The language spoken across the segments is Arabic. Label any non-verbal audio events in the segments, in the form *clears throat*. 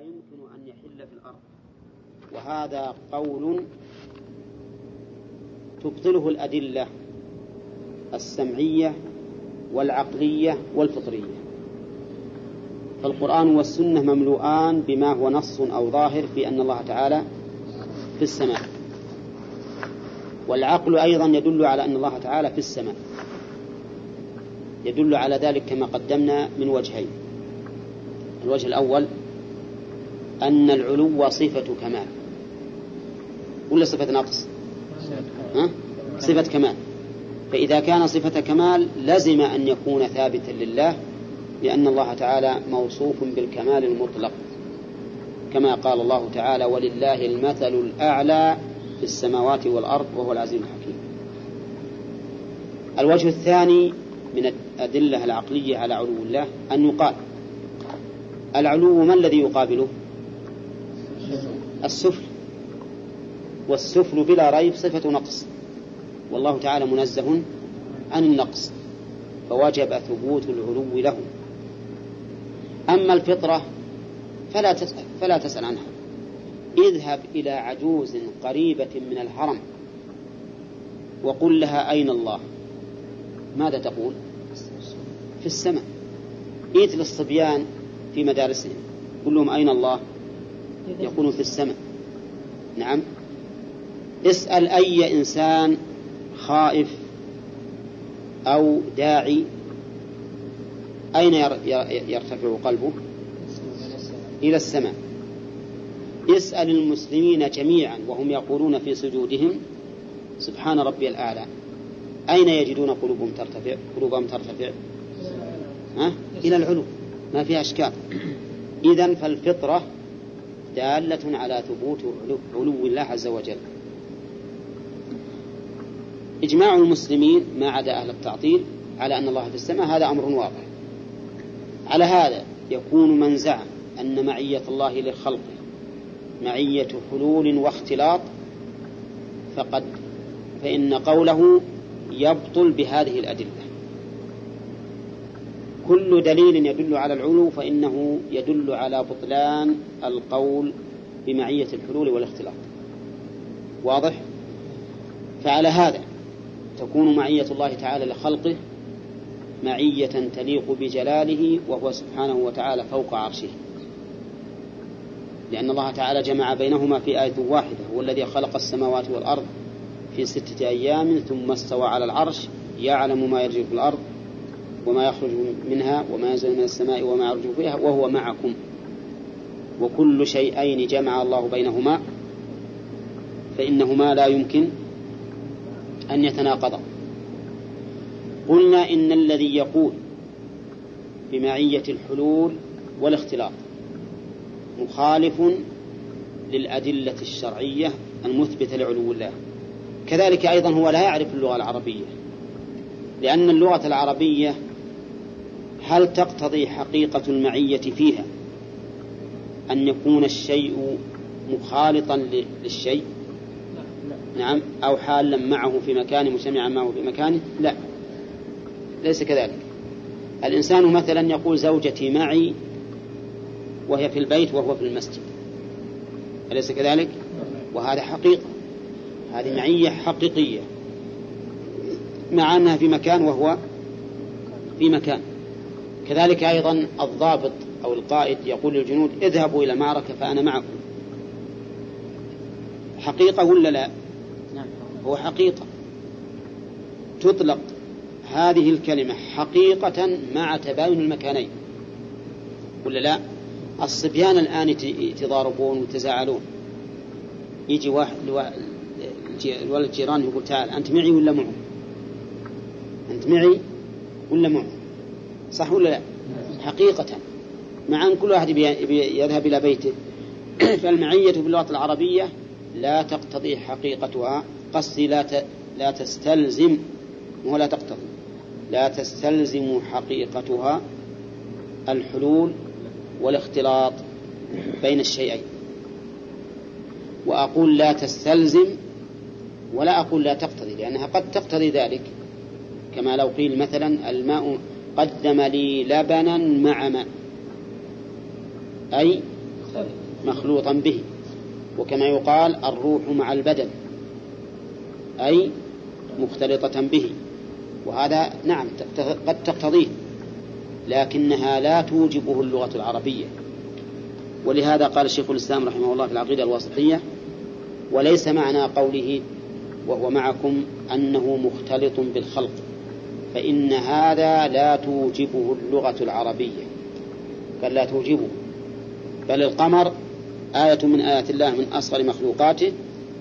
يمكن أن يحل في الأرض. وهذا قول تبطله الأدلة السمعية والعقلية والفطرية. فالقرآن والسنة مملوءان بما هو نص أو ظاهر في أن الله تعالى في السماء. والعقل أيضا يدل على أن الله تعالى في السماء. يدل على ذلك كما قدمنا من وجهين. الوجه الأول أن العلو صفة كمال. ولا صفة نقص ها؟ صفة كمال. فإذا كان صفة كمال لزم أن يكون ثابتا لله لأن الله تعالى موصوف بالكمال المطلق. كما قال الله تعالى ولله المثل الأعلى في السماوات والأرض وهو العزيز الحكيم. الوجه الثاني من الأدلة العقلية على علو الله أن يقال العلو ما الذي يقابله؟ السفل. والسفل بلا ريب صفة نقص. والله تعالى منزه عن النقص. فوجب ثبوت العلو له. أما الفطرة فلا تسأل فلا تسأل عنها. اذهب إلى عجوز قريبة من الهرم وقل لها أين الله؟ ماذا تقول؟ في السماء. إيت للصبيان في مدارسهم. قل لهم أين الله؟ يقولون في السماء. نعم. اسأل أي إنسان خائف أو داعي. أين يرتفع قلبه؟ إلى السماء. اسأل المسلمين جميعا وهم يقولون في سجودهم سبحان ربي الأعلى. أين يجدون قلوبهم ترتفع؟ قلوبهم ترتفع. ها؟ إلى العلو. ما فيها أشكال. إذا فالفطرة دالة على ثبوت علو الله عز وجل. إجماع المسلمين ما عدا أهل التعطيل على أن الله في السماء هذا أمر واضح. على هذا يكون من زعم أن معية الله لخلقه معية حلول واختلاط فقد فإن قوله يبطل بهذه الأدلة. كل دليل يدل على العلو فإنه يدل على بطلان القول بمعية الحلول والاختلاط واضح؟ فعلى هذا تكون معية الله تعالى لخلقه معية تليق بجلاله وهو سبحانه وتعالى فوق عرشه لأن الله تعالى جمع بينهما في آية واحدة هو الذي خلق السماوات والأرض في ستة أيام ثم استوى على العرش يعلم ما يرجو في الأرض وما يخرج منها وما ينزل من السماء وما يرجو فيها وهو معكم. وكل شيئين جمع الله بينهما فإنهما لا يمكن أن يتناقضا. قلنا إن الذي يقول بمعية الحلول والاختلاط مخالف للأدلة الشرعية المثبتة لعلو الله. كذلك أيضا هو لا يعرف اللغة العربية لأن اللغة العربية هل تقتضي حقيقة المعية فيها أن يكون الشيء مخالطا للشيء؟ نعم. أو حالا معه في مكان مجتمعا معه في مكانه؟ لا. ليس كذلك. الإنسان مثلا يقول زوجتي معي وهي في البيت وهو في المسجد. أليس كذلك؟ وهذا حقيقة. هذه معية حقيقية. مع أنها في مكان وهو في مكان. كذلك أيضا الضابط أو القائد يقول للجنود اذهبوا إلى المعركة فأنا معكم. حقيقة ولا لا. هو حقيقة. تطلق هذه الكلمة حقيقة مع تباين المكانين. ولا لا؟ الصبيان الآن يتضاربون ويتزاعلون. يجي واحد الولد جيران يقول تعال أنت معي ولا معه؟ أنت معي ولا معه؟ صح ولا لا؟ حقيقة. مع أن كل واحد يذهب إلى بيته. *clears throat* فالمعية باللغة العربية لا تقتضي حقيقتها. قصدي لا لا تستلزم ولا تقتضي. لا تستلزم حقيقتها الحلول والاختلاط بين الشيئين. وأقول لا تستلزم ولا أقول لا تقتضي لأنها قد تقتضي ذلك. كما لو قيل مثلا الماء قدم لي لبنا مع ماء أي مخلوطا به وكما يقال الروح مع البدن أي مختلطة به وهذا نعم قد تقتضيه لكنها لا توجبه اللغة العربية. ولهذا قال الشيخ الإسلام رحمه الله في العقيدة الواسطية وليس معنى قوله وهو معكم أنه مختلط بالخلق. فإن هذا لا توجبه اللغة العربية. بل لا توجبه. بل القمر آية من آيات الله من أصغر مخلوقاته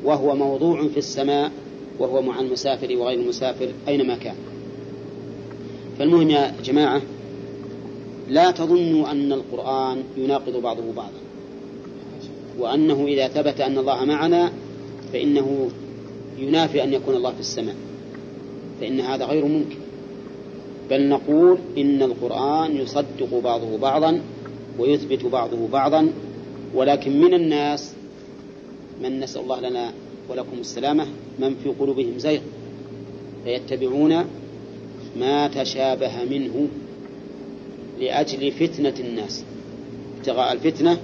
وهو موضوع في السماء وهو مع المسافر وغير المسافر أينما كان. فالمهم يا جماعة لا تظنوا أن القرآن يناقض بعضه بعضا. وأنه إذا ثبت أن الله معنا فإنه ينافي أن يكون الله في السماء. فإن هذا غير ممكن. بل نقول إن القرآن يصدق بعضه بعضا ويثبت بعضه بعضا ولكن من الناس من نسأل الله لنا ولكم السلامة من في قلوبهم زيغ فيتبعون ما تشابه منه لأجل فتنة الناس ابتغاء الفتنة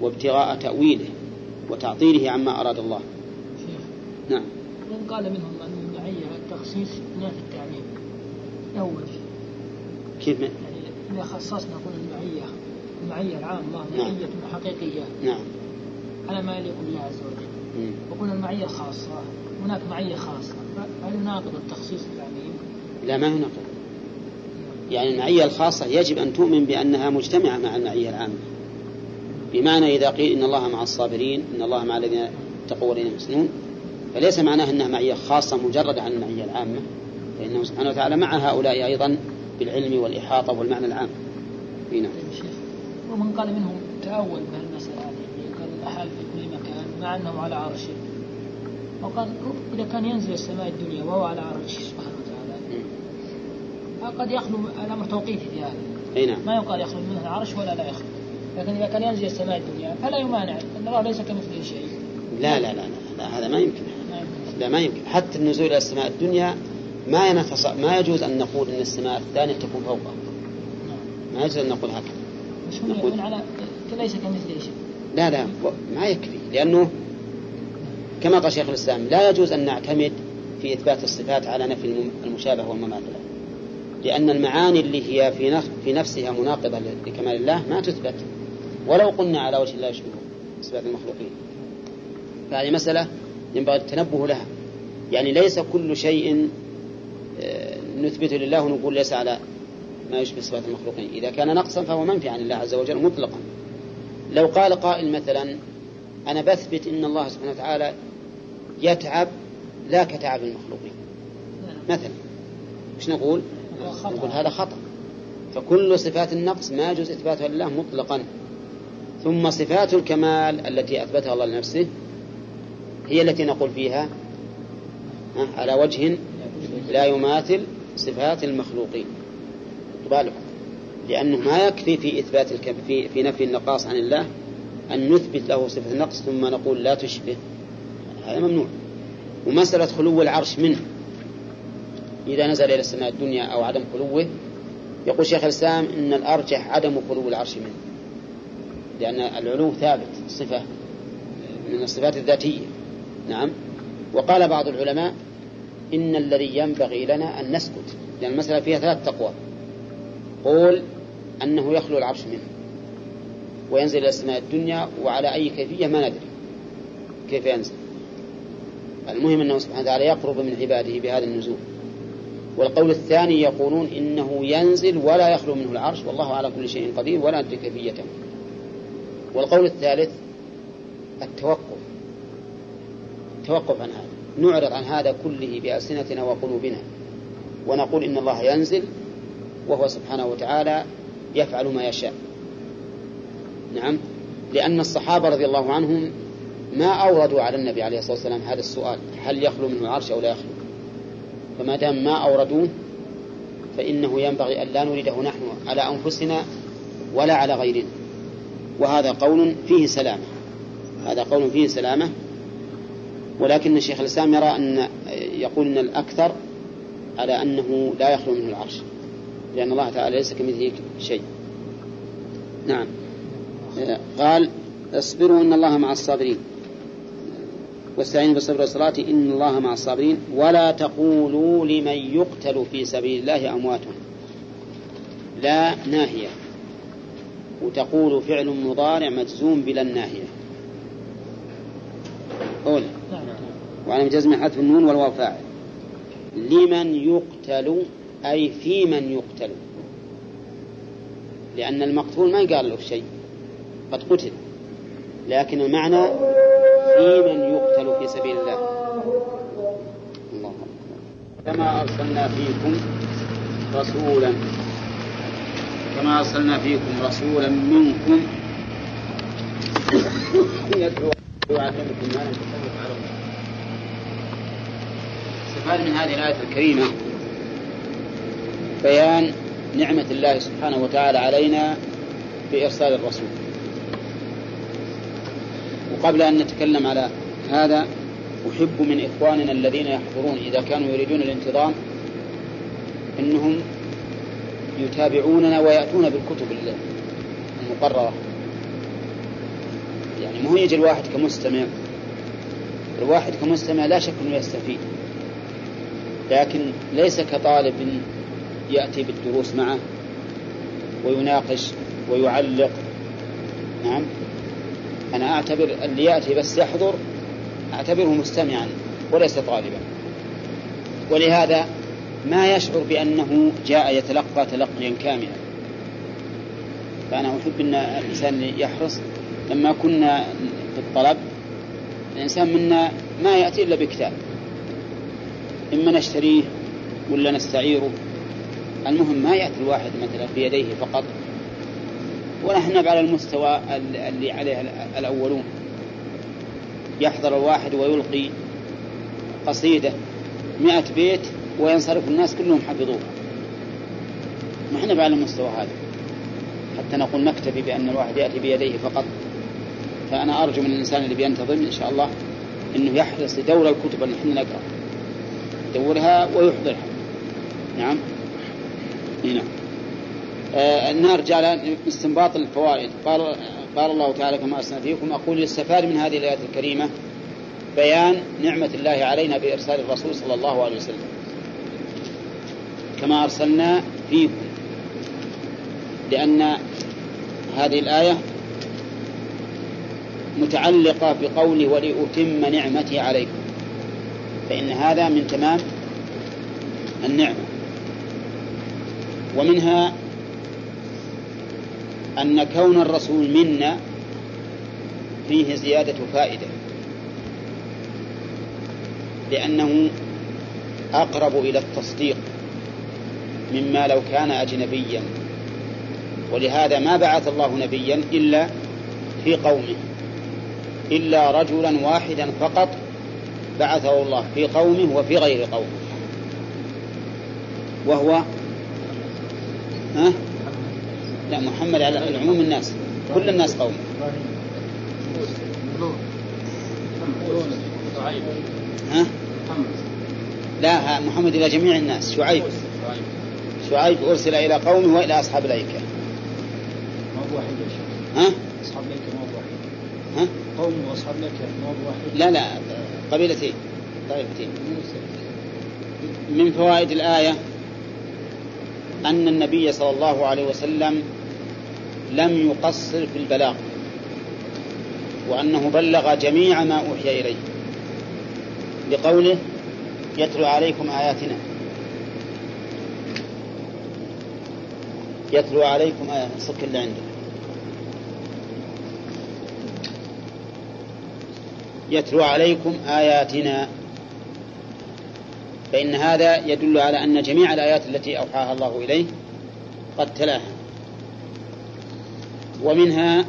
وابتغاء تأويله وتعطيله عما أراد الله. نعم. من قال منهم أن المعية التخصيص نافي التعليم؟ له وجه كيف؟ يعني إذا خصصنا قلنا المعية المعية العامة نعم. معية حقيقية. نعم. على ما يليق بالله عز وجل. وقلنا المعية الخاصة هناك معية خاصة. هل يناقض التخصيص التعليم؟ لا ما يناقض يعني المعية الخاصة يجب أن تؤمن بأنها مجتمعة مع المعية العامة. بمعنى إذا قيل إن الله مع الصابرين إن الله مع الذين اتقوا والذين يحسنون فليس معناه أنها معية خاصة مجردة عن المعية العامة. فإنه سبحانه وتعالى مع هؤلاء أيضا بالعلم والإحاطة والمعنى العام. هنا ومن قال منهم تأول بهالمسألة هذه قال الأحال في كل مكان مع أنه على عرشه. وقال إذا كان ينزل السماء الدنيا وهو على عرشه سبحانه وتعالى قد يخلو الأمر توقيفي في هذا. نعم. ما يقال يخلو منه العرش ولا لا يخلو. لكن إذا كان ينزل السماء الدنيا فلا يمانع أن الله ليس كمثله شيء. لا لا لا, لا, لا هذا ما يمكن. لا ما يمكن. حتى النزول إلى السماء الدنيا ما ينفص ما يجوز أن نقول أن السماء الثانية تكون فوقها ما يجوز أن نقول هكذا. نقول على ليس كمثله شيء. لا لا ما يكفي لأنه كما قال شيخ الإسلام لا يجوز أن نعتمد في إثبات الصفات على نفي المشابه والمماثلة لأن المعاني اللي هي في في نفسها مناقضة لكمال الله ما تثبت. ولو قلنا على وجه لا يشبه صفات المخلوقين. فهذه مسألة ينبغي التنبه لها. يعني ليس كل شيء نثبته لله ونقول ليس على ما يشبه صفات المخلوقين. إذا كان نقصا فهو منفي عن الله عز وجل مطلقا. لو قال قائل مثلا أنا بثبت إن الله سبحانه وتعالى يتعب لا كتعب المخلوقين. مثلا إيش نقول؟ نقول هذا خطأ. فكل صفات النقص ما يجوز إثباتها لله مطلقا. ثم صفات الكمال التي أثبتها الله لنفسه هي التي نقول فيها على وجه لا يماثل صفات المخلوقين. بالغ لأنه ما يكفي في إثبات الكم في, في نفي النقاص عن الله أن نثبت له صفة النقص ثم نقول لا تشبه. هذا ممنوع. ومسألة خلو العرش منه. إذا نزل إلى السماء الدنيا أو عدم خلوه يقول شيخ الإسلام إن الأرجح عدم خلو العرش منه. لأن العلو ثابت صفة من الصفات الذاتية. نعم. وقال بعض العلماء إن الذي ينبغي لنا أن نسكت لأن المسألة فيها ثلاث تقوى. قول أنه يخلو العرش منه وينزل إلى السماء الدنيا وعلى أي كيفية ما ندري. كيف ينزل؟ المهم أنه سبحانه وتعالى يقرب من عباده بهذا النزول. والقول الثاني يقولون إنه ينزل ولا يخلو منه العرش والله على كل شيء قدير ولا ندري كيفيته. والقول الثالث التوقف. التوقف عن هذا. نعرض عن هذا كله بألسنتنا وقلوبنا ونقول إن الله ينزل وهو سبحانه وتعالى يفعل ما يشاء. نعم لأن الصحابة رضي الله عنهم ما أوردوا على النبي عليه الصلاة والسلام هذا السؤال هل يخلو منه العرش أو لا يخلو؟ فما دام ما أوردوه فإنه ينبغي أن لا نريده نحن على أنفسنا ولا على غيرنا. وهذا قول فيه سلامة هذا قول فيه سلامة ولكن الشيخ الإسلام يرى أن يقول أن الأكثر على أنه لا يخلو منه العرش لأن الله تعالى ليس كمثله شيء. نعم. قال اصبروا إن الله مع الصابرين. واستعينوا بالصبر والصلاة إن الله مع الصابرين. ولا تقولوا لمن يقتل في سبيل الله أموات. لا ناهية. وتقول فعل مضارع مجزوم بلا الناهية أولى وعلى جزم حذف النون والواو فاعل. لمن يقتل أي في من يقتل. لأن المقتول ما يقال له شيء قد قتل. لكن المعنى في من يقتل في سبيل الله. الله كما أرسلنا فيكم رسولا كما أرسلنا فيكم رسولا منكم. يتلو ويعلمكم ما لم تعلمون استفاد من هذه الآية الكريمة. بيان نعمة الله سبحانه وتعالى علينا بإرسال الرسول. وقبل أن نتكلم على هذا أحب من إخواننا الذين يحضرون إذا كانوا يريدون الانتظام أنهم يتابعوننا ويأتون بالكتب المقررة. يعني مو يجي الواحد كمستمع. الواحد كمستمع لا شك أنه يستفيد. لكن ليس كطالب يأتي بالدروس معه ويناقش ويعلق. نعم. أنا أعتبر اللي يأتي بس يحضر أعتبره مستمعا وليس طالبا. ولهذا ما يشعر بأنه جاء يتلقى تلقيا كاملا. فأنا أحب أن الإنسان يحرص. لما كنا في الطلب الإنسان منا ما يأتي إلا بكتاب. إما نشتريه ولا نستعيره. المهم ما يأتي الواحد مثلا بيديه فقط. ونحن على المستوى اللي عليه الأولون. يحضر الواحد ويلقي قصيدة مئة بيت وينصرف الناس كلهم حفظوها ما إحنا على المستوى هذا. حتى نقول نكتفي بأن الواحد يأتي بيديه فقط. فأنا أرجو من الإنسان اللي بينتظم إن شاء الله أنه يحرص لدور الكتب اللي إحنا نقرأ. يدورها ويحضرها. نعم. هنا. آه نرجع لاستنباط الفوائد قال قال الله تعالى كما أرسلنا فيكم أقول يستفاد من هذه الآيات الكريمة بيان نعمة الله علينا بإرسال الرسول صلى الله عليه وسلم. كما أرسلنا فيكم. لأن هذه الآية متعلقة بقوله ولأتم نعمتي عليكم. فإن هذا من تمام النعمة. ومنها أن كون الرسول منا فيه زيادة فائدة لأنه أقرب إلى التصديق مما لو كان أجنبيا. ولهذا ما بعث الله نبيا إلا في قومه إلا رجلا واحدا فقط بعثه الله في قومه وفي غير قومه وهو ها؟ لا محمد على العموم الناس. كل الناس قوم. ها؟ لا محمد إلى جميع الناس. شعيب. شعيب أرسل إلى قومه وإلى أصحاب الأيكة. ما هو واحد ها؟ أصحاب الأيكة ما ها؟ قوم وأصحاب الأيكة ما لا لا. قبيلتين طائفتين من فوائد الآية أن النبي صلى الله عليه وسلم لم يقصر في البلاغ وأنه بلغ جميع ما أوحي إليه. لقوله يتلو عليكم آياتنا. يتلو عليكم آيات صك اللي عندك. يتلو عليكم آياتنا. فإن هذا يدل على أن جميع الآيات التي أوحاها الله إليه قد تلاها. ومنها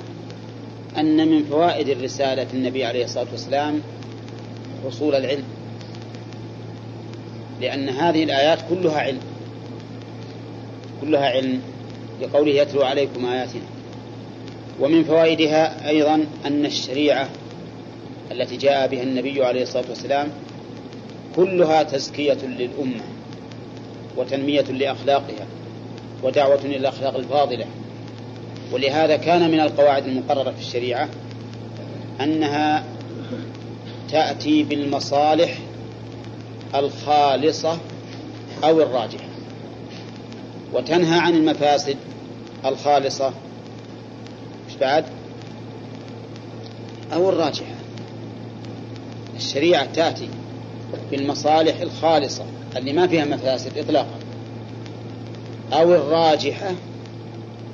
أن من فوائد الرسالة النبي عليه الصلاة والسلام حصول العلم لأن هذه الآيات كلها علم. كلها علم لقوله يتلو عليكم آياتنا. ومن فوائدها أيضا أن الشريعة التي جاء بها النبي عليه الصلاة والسلام كلها تزكية للأمة وتنمية لأخلاقها ودعوة إلى الأخلاق الفاضلة. ولهذا كان من القواعد المقررة في الشريعة أنها تأتي بالمصالح الخالصة أو الراجحة وتنهى عن المفاسد الخالصة. مش بعد؟ أو الراجحة. الشريعة تأتي بالمصالح الخالصة اللي ما فيها مفاسد إطلاقا أو الراجحة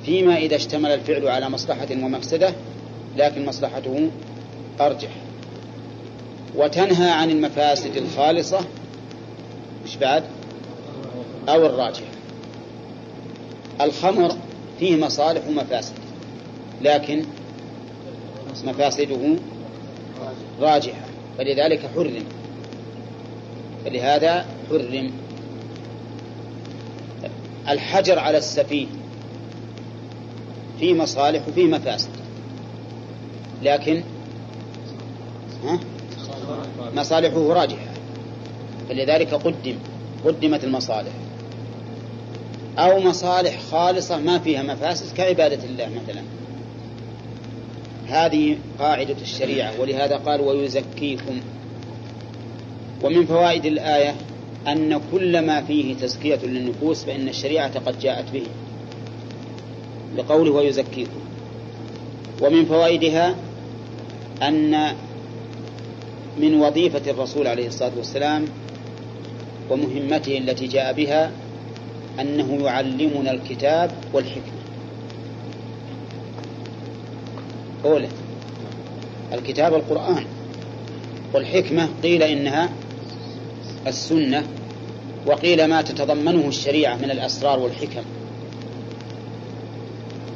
فيما إذا اشتمل الفعل على مصلحة ومفسدة لكن مصلحته أرجح. وتنهى عن المفاسد الخالصة مش بعد؟ أو الراجحة. الخمر فيه مصالح ومفاسد لكن مفاسده راجحة. فلذلك حرم. فلهذا حرم. الحجر على السفيه فيه مصالح وفيه مفاسد. لكن مصالحه راجحة. فلذلك قدم قدمت المصالح. أو مصالح خالصة ما فيها مفاسد كعبادة الله مثلا. هذه قاعدة الشريعة ولهذا قال ويزكيكم. ومن فوائد الآية أن كل ما فيه تزكية للنفوس فإن الشريعة قد جاءت به. لقوله ويزكيكم. ومن فوائدها أن من وظيفة الرسول عليه الصلاة والسلام ومهمته التي جاء بها أنه يعلمنا الكتاب والحكمة. أولا الكتاب القرآن. والحكمة قيل إنها السنة وقيل ما تتضمنه الشريعة من الأسرار والحكم.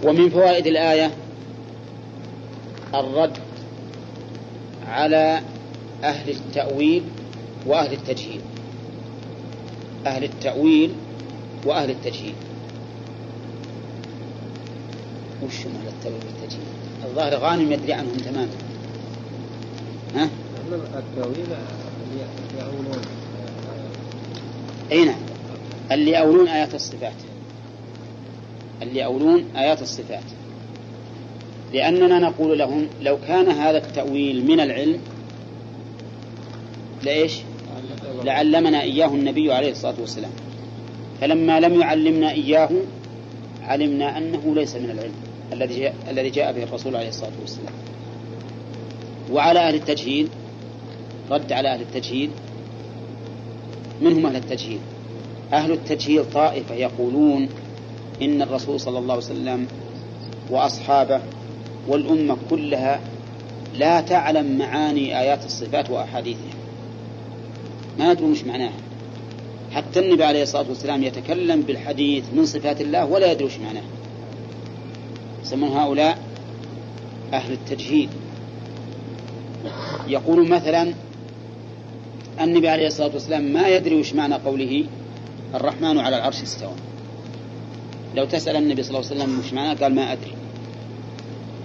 ومن فوائد الآية الرد على أهل التأويل وأهل التجهيل. أهل التأويل وأهل التجهيل. وش أهل التأويل والتجهيل الظاهر غانم يدري عنهم تماما. ها؟ التأويل يأولون أي نعم. اللي يأولون آيات الصفات. اللي يأولون آيات الصفات. لأننا نقول لهم لو كان هذا التأويل من العلم لإيش؟ لعلمنا إياه النبي عليه الصلاة والسلام. فلما لم يعلمنا إياه علمنا أنه ليس من العلم. الذي الذي جاء به الرسول عليه الصلاة والسلام. وعلى أهل التجهيل رد على أهل التجهيل. من هم أهل التجهيل. أهل التجهيل طائفة يقولون إن الرسول صلى الله عليه وسلم وأصحابه والأمة كلها لا تعلم معاني آيات الصفات وأحاديثها. ما يدرون مش معناها. حتى النبي عليه الصلاة والسلام يتكلم بالحديث من صفات الله ولا يدري وش معناه يسمون هؤلاء أهل التجهيل يقول مثلا النبي عليه الصلاة والسلام ما يدري وش معنى قوله الرحمن على العرش استوى. لو تسأل النبي صلى الله عليه وسلم وش معناه قال ما أدري.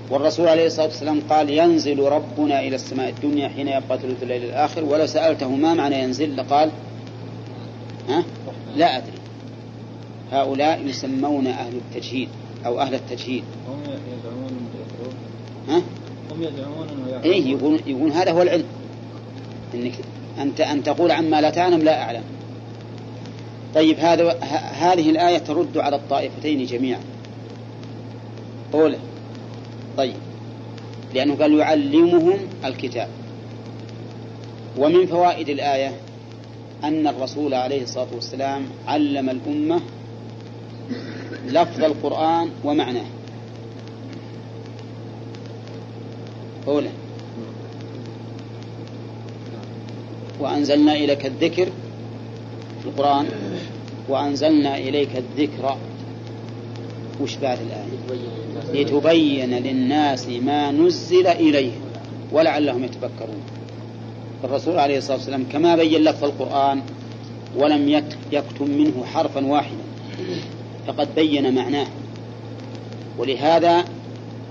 والرسول عليه الصلاة والسلام قال ينزل ربنا إلى السماء الدنيا حين يبقى ثلث الليل الآخر. ولو سألته ما معنى ينزل لقال ها؟ لا أدري. هؤلاء يسمون أهل التجهيد. أو أهل التجهيد. هم يزعمون ها؟ هم يزعمون إنه إيه يقول, يقول هذا هو العلم. إنك أنت أن تقول عما لا تعلم لا أعلم. طيب هذا هذه الآية ترد على الطائفتين جميعا. أولى طيب. لأنه قال يعلمهم الكتاب. ومن فوائد الآية أن الرسول عليه الصلاة والسلام علم الأمة لفظ القرآن ومعناه. أولى وأنزلنا إليك الذكر في القرآن. وأنزلنا إليك الذكر. وش بعد الآية؟ لتبين للناس ما نزل إليهم ولعلهم يتفكرون. الرسول عليه الصلاة والسلام كما بين لفظ القرآن ولم يك- يكتم منه حرفا واحدا. فقد بين معناه. ولهذا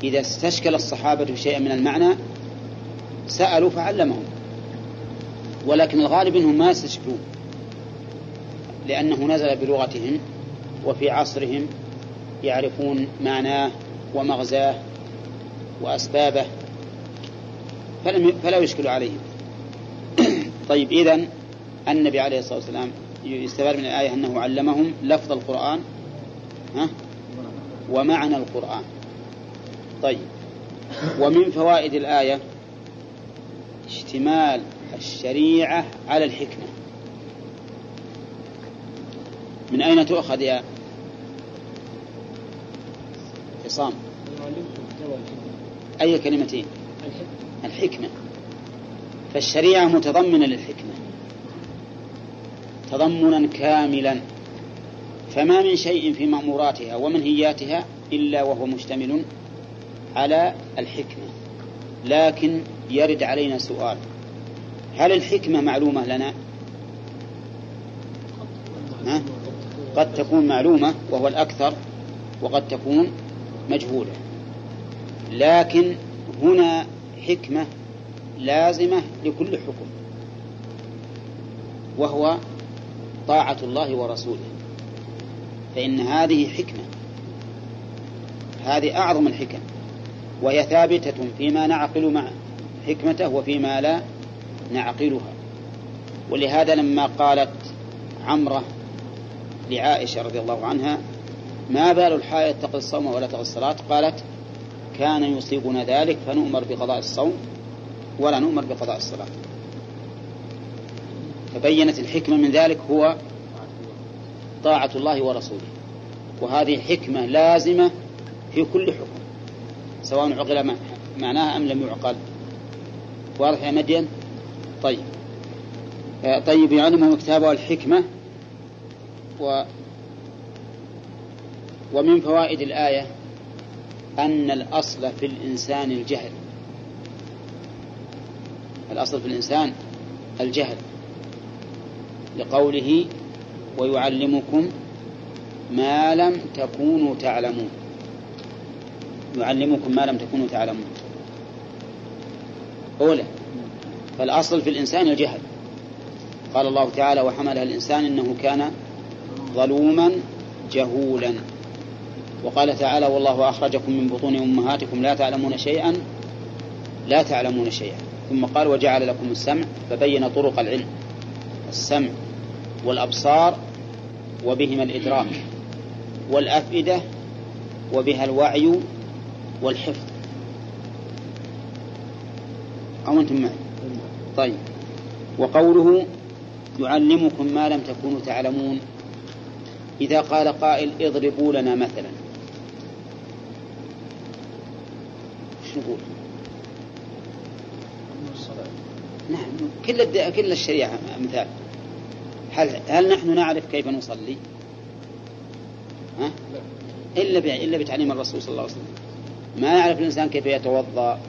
إذا استشكل الصحابة شيئا من المعنى سألوا فعلمهم. ولكن الغالب أنهم ما يستشكلون لأنه نزل بلغتهم وفي عصرهم يعرفون معناه ومغزاه وأسبابه فلم فلا يشكل عليهم. *clears throat* طيب إذن النبي عليه الصلاة والسلام يستفاد من الآية أنه علمهم لفظ القرآن ها؟ ومعنى القرآن. طيب. ومن فوائد الآية اشتمال الشريعة على الحكمة. من أين تؤخذ يا عصام؟ أي كلمتين؟ الحكمة. فالشريعة متضمنة للحكمة. تضمنا كاملا. فما من شيء في مأموراتها ومنهياتها إلا وهو مشتمل على الحكمة. لكن يرد علينا سؤال. هل الحكمة معلومة لنا؟ ها؟ قد تكون معلومة وهو الأكثر وقد تكون مجهولة. لكن هنا حكمة لازمة لكل حكم وهو طاعة الله ورسوله. فإن هذه حكمة. هذه أعظم الحكم. وهي ثابتة فيما نعقل مع حكمته وفيما لا نعقلها. ولهذا لما قالت عمرة لعائشة رضي الله عنها ما بال الحائض تقضي الصوم ولا تقضي الصلاة؟ قالت كان يصيبنا ذلك فنؤمر بقضاء الصوم ولا نؤمر بقضاء الصلاة. فبينت الحكمة من ذلك هو طاعة الله ورسوله. وهذه حكمة لازمة في كل حكم سواء عقل معناها أم لم يعقل. واضح يا مدين؟ طيب. آه، طيب يعلمهم كتابه الحكمة و ومن فوائد الآية أن الأصل في الإنسان الجهل. الأصل في الإنسان الجهل. لقوله ويعلمكم ما لم تكونوا تعلمون. يعلمكم ما لم تكونوا تعلمون. أولى فالأصل في الإنسان الجهل. قال الله تعالى وحملها الإنسان إنه كان ظلوما جهولا. وقال تعالى والله أخرجكم من بطون أمهاتكم لا تعلمون شيئا لا تعلمون شيئا. ثم قال وجعل لكم السمع فبين طرق العلم. السمع والأبصار وبهما الإدراك والأفئدة وبها الوعي والحفظ. أو أنتم معي؟ طيب. وقوله يعلمكم ما لم تكونوا تعلمون. إذا قال قائل اضربوا لنا مثلا. شو نقول؟ نعم. كل كل الشريعة مثال. هل هل نحن نعرف كيف نصلي؟ ها؟ إلا إلا بتعليم الرسول صلى الله عليه وسلم ما يعرف الإنسان كيف يتوضأ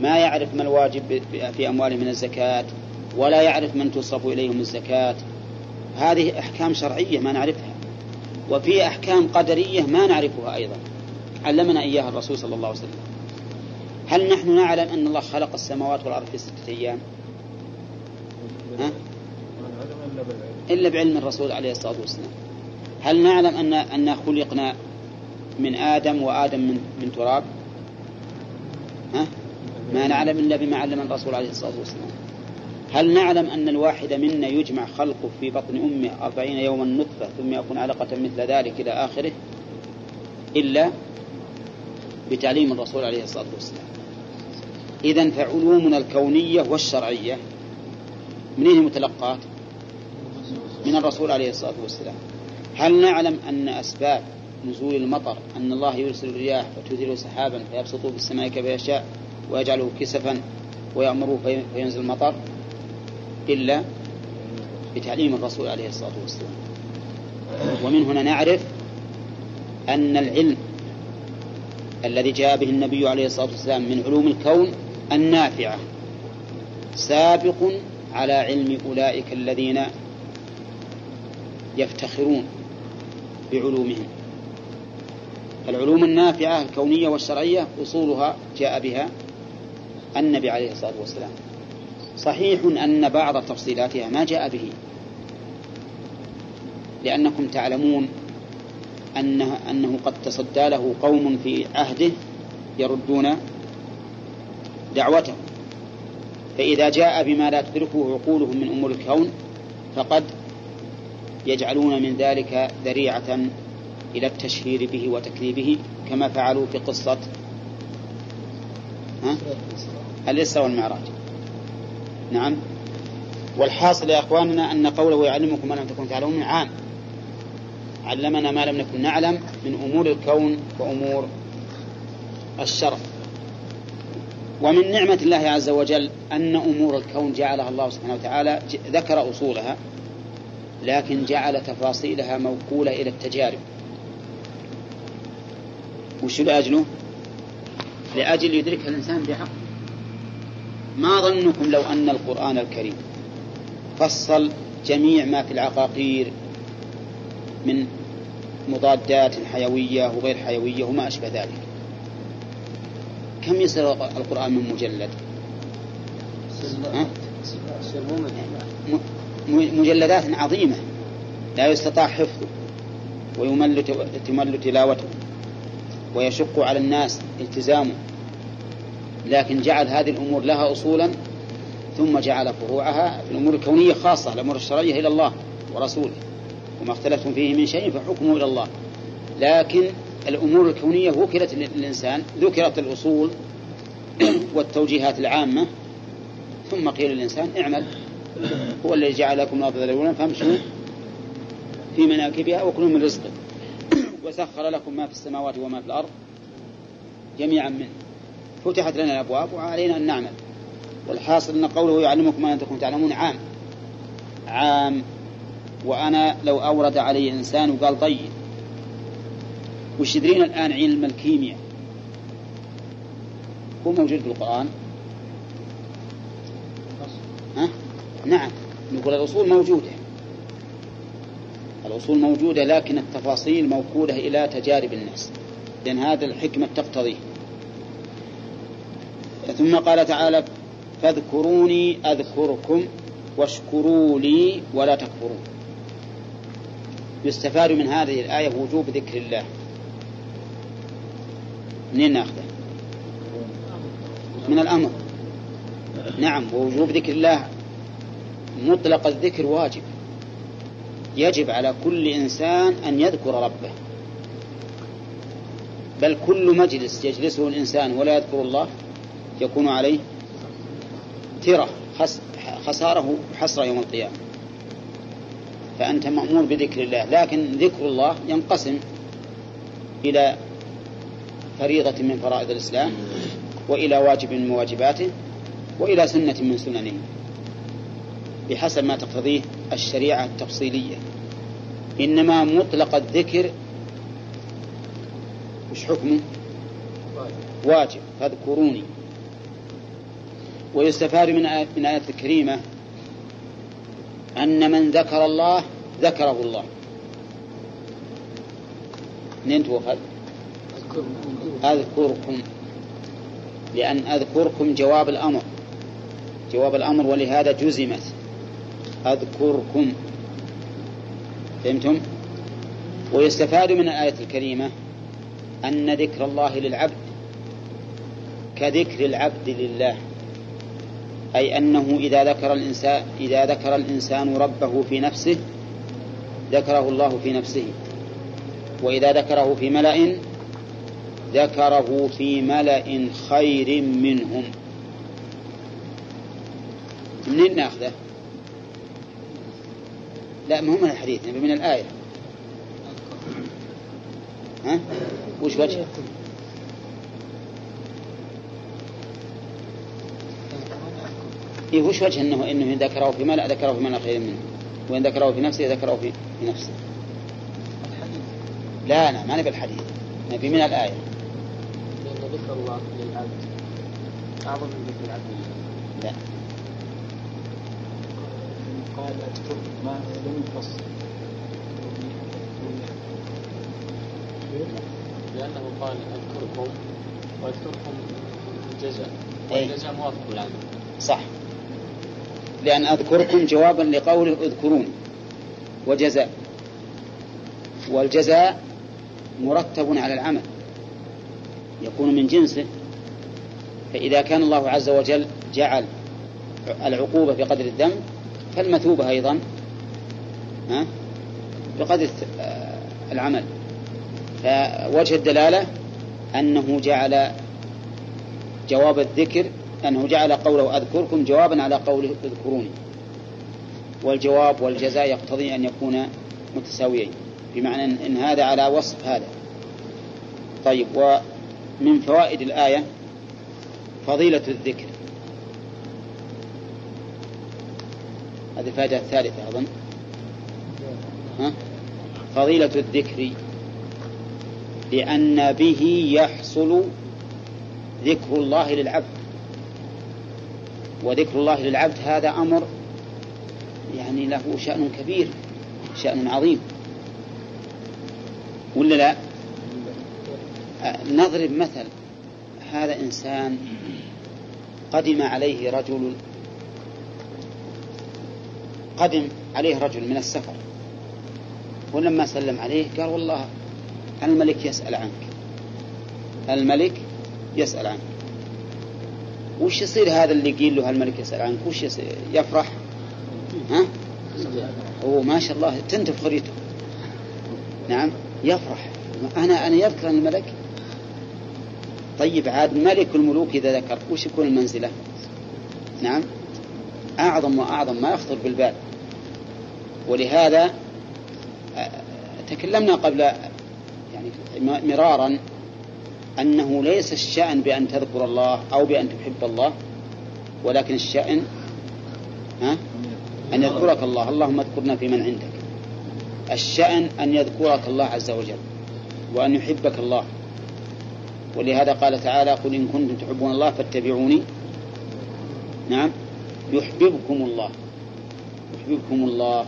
ما يعرف ما الواجب في أمواله من الزكاة ولا يعرف من تصرف إليهم الزكاة هذه أحكام شرعية ما نعرفها وفي أحكام قدرية ما نعرفها أيضا علمنا إياها الرسول صلى الله عليه وسلم هل نحن نعلم أن الله خلق السماوات والأرض في ستة أيام ها؟ إلا بعلم الرسول عليه الصلاة والسلام. هل نعلم أن أن خلقنا من آدم وآدم من من تراب؟ ها؟ ما نعلم إلا بما علم الرسول عليه الصلاة والسلام. هل نعلم أن الواحد منا يجمع خلقه في بطن أمه أربعين يوما نطفة ثم يكون علقة مثل ذلك إلى آخره؟ إلا بتعليم الرسول عليه الصلاة والسلام. إذا فعلومنا الكونية والشرعية منين متلقات من الرسول عليه الصلاة والسلام. هل نعلم أن أسباب نزول المطر أن الله يرسل الرياح فتثير سحابا فيبسطه في السماء كيف يشاء ويجعله كسفا ويأمره فينزل المطر؟ إلا بتعليم الرسول عليه الصلاة والسلام. ومن هنا نعرف أن العلم الذي جاء به النبي عليه الصلاة والسلام من علوم الكون النافعة سابق على علم أولئك الذين يفتخرون بعلومهم. العلوم النافعة الكونية والشرعية أصولها جاء بها النبي عليه الصلاة والسلام. صحيح أن بعض تفصيلاتها ما جاء به لأنكم تعلمون أنه, أنه قد تصدى له قوم في عهده يردون دعوته. فإذا جاء بما لا تدركه عقولهم من أمور الكون فقد يجعلون من ذلك ذريعة إلى التشهير به وتكذيبه كما فعلوا في قصة؟ الإسراء والمعراج. نعم. والحاصل يا أخواننا أن قوله يعلمكم ما لم تكونوا تعلمون عام. علمنا ما لم نكن نعلم من أمور الكون وأمور الشرع ومن نعمة الله عز وجل أن أمور الكون جعلها الله سبحانه وتعالى ذكر أصولها. لكن جعل تفاصيلها موكولة إلى التجارب وش لأجله؟ لأجل يدركها الإنسان بعقل ما ظنكم لو أن القرآن الكريم فصل جميع ما في العقاقير من مضادات حيوية وغير حيوية وما أشبه ذلك كم يصير القرآن من مجلد ها؟ مجلدات عظيمة. لا يستطاع حفظه ويمل تمل تلاوته ويشق على الناس التزامه. لكن جعل هذه الأمور لها أصولا ثم جعل فروعها في الأمور الكونية خاصة الأمور الشرعية إلى الله ورسوله. وما اختلفتم فيه من شيء فحكمه إلى الله. لكن الأمور الكونية وكلت للإنسان ذكرت الأصول والتوجيهات العامة. ثم قيل للإنسان اعمل. هو الذي جعل لكم الأرض ذلولا فامشوا في مناكبها وكلوا من رزقه. وسخر لكم ما في السماوات وما في الأرض جميعا منه. فتحت لنا الأبواب وعلينا أن نعمل. والحاصل أن قوله يعلمكم ما أنتم تعلمون عام. عام. وأنا لو أورد علي إنسان وقال طيب. وش يدرينا الآن علم الكيمياء هو موجود في القرآن ها؟ نعم. نقول الأصول موجودة. الأصول موجودة لكن التفاصيل موكولة إلى تجارب الناس. لأن هذا الحكمة تقتضيه ثم قال تعالى فاذكروني أذكركم واشكروا لي ولا تكفرون. يستفاد من هذه الآية وجوب ذكر الله. منين ناخذه؟ من الأمر. نعم ووجوب ذكر الله مطلق الذكر واجب. يجب على كل إنسان أن يذكر ربه. بل كل مجلس يجلسه الإنسان ولا يذكر الله يكون عليه ترة خساره حسرة يوم القيامة. فأنت مأمور بذكر الله لكن ذكر الله ينقسم إلى فريضة من فرائض الإسلام وإلى واجب من واجباته وإلى سنة من سننه. بحسب ما تقتضيه الشريعة التفصيلية. إنما مطلق الذكر وش حكمه؟ واجب. فاذكروني. ويستفاد من آية من آية الكريمة أن من ذكر الله ذكره الله. منين توخذ أذكركم. لأن أذكركم جواب الأمر. جواب الأمر ولهذا جزمت. أذكركم فهمتم؟ ويستفاد من الآية الكريمة أن ذكر الله للعبد كذكر العبد لله أي أنه إذا ذكر الإنسان إذا ذكر الإنسان ربه في نفسه ذكره الله في نفسه وإذا ذكره في ملأ ذكره في ملأ خير منهم منين ناخذه؟ لا ما هو من الحديث من الآية. ها؟ وش وجه؟ إيه وش وجه إنه إن ذكره في ملأ ذكره في ملأ خير منه؟ وإن ذكره في نفسه ذكره في, في نفسه. لا لا ما نبي الحديث. نبي من الآية. لأن ذكر الله للعبد أعظم من ذكر العبد. لا. قال اذكر ما لم يفصل. لأنه قال أذكركم وأذكركم الجزاء. والجزاء موافق بالعمل صح. لأن أذكركم جوابا لقوله أذكرون وجزاء. والجزاء مرتب على العمل يكون من جنسه. فإذا كان الله عز وجل جعل العقوبة بقدر الذنب فالمثوبة أيضا؟ ها؟ بقدر آه، العمل. فوجه الدلالة أنه جعل جواب الذكر أنه جعل قوله أذكركم جوابا على قوله اذكروني. والجواب والجزاء يقتضي أن يكون متساويين. بمعنى أن هذا على وصف هذا. طيب ومن فوائد الآية فضيلة الذكر. هذه الفائدة الثالثة أظن. ها؟ فضيلة الذكر. لأن به يحصل ذكر الله للعبد. وذكر الله للعبد هذا أمر يعني له شأن كبير شأن عظيم. ولا لا؟ نضرب مثل هذا إنسان قدم عليه رجل قدم عليه رجل من السفر. ولما سلم عليه قال والله الملك يسأل عنك. الملك يسأل عنك. وش يصير هذا اللي قيل له الملك يسأل عنك؟ وش يصير؟ يفرح؟ ها؟ هو ما شاء الله تنتف خريته نعم يفرح. أنا أنا يذكر الملك طيب عاد ملك الملوك إذا ذكر وش يكون المنزلة؟ نعم أعظم وأعظم ما يخطر بالبال. ولهذا تكلمنا قبل يعني مرارا أنه ليس الشأن بأن تذكر الله أو بأن تحب الله ولكن الشأن ها؟ أن يذكرك الله. اللهم اذكرنا في من عندك. الشأن أن يذكرك الله عز وجل وأن يحبك الله. ولهذا قال تعالى قل إن كنتم تحبون الله فاتبعوني. نعم. يحببكم الله. يحببكم الله.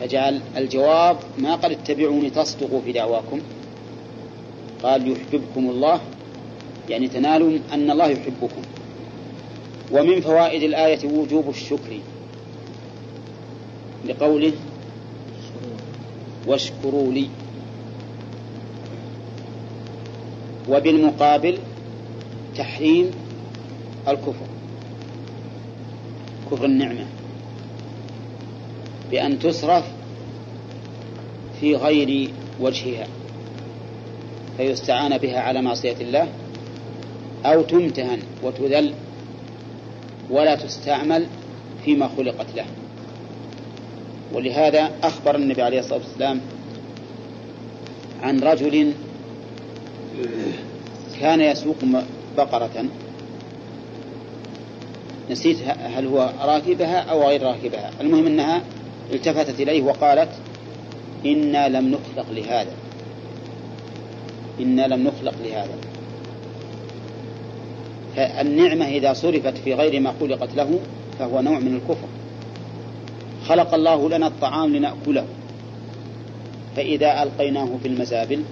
فجعل الجواب ما قال اتبعوني تصدقوا في دعواكم. قال يحببكم الله يعني تنالوا أن الله يحبكم. ومن فوائد الآية وجوب الشكر. لقوله واشكروا لي. وبالمقابل تحريم الكفر كفر النعمة. بأن تصرف في غير وجهها فيستعان بها على معصية الله أو تمتهن وتذل ولا تستعمل فيما خلقت له. ولهذا أخبر النبي عليه الصلاة والسلام عن رجل كان يسوق بقرة. نسيت هل هو راكبها أو غير راكبها. المهم أنها التفتت إليه وقالت إنا لم نخلق لهذا. إنا لم نخلق لهذا. فالنعمة إذا صرفت في غير ما خلقت له فهو نوع من الكفر. خلق الله لنا الطعام لنأكله. فإذا ألقيناه في المزابل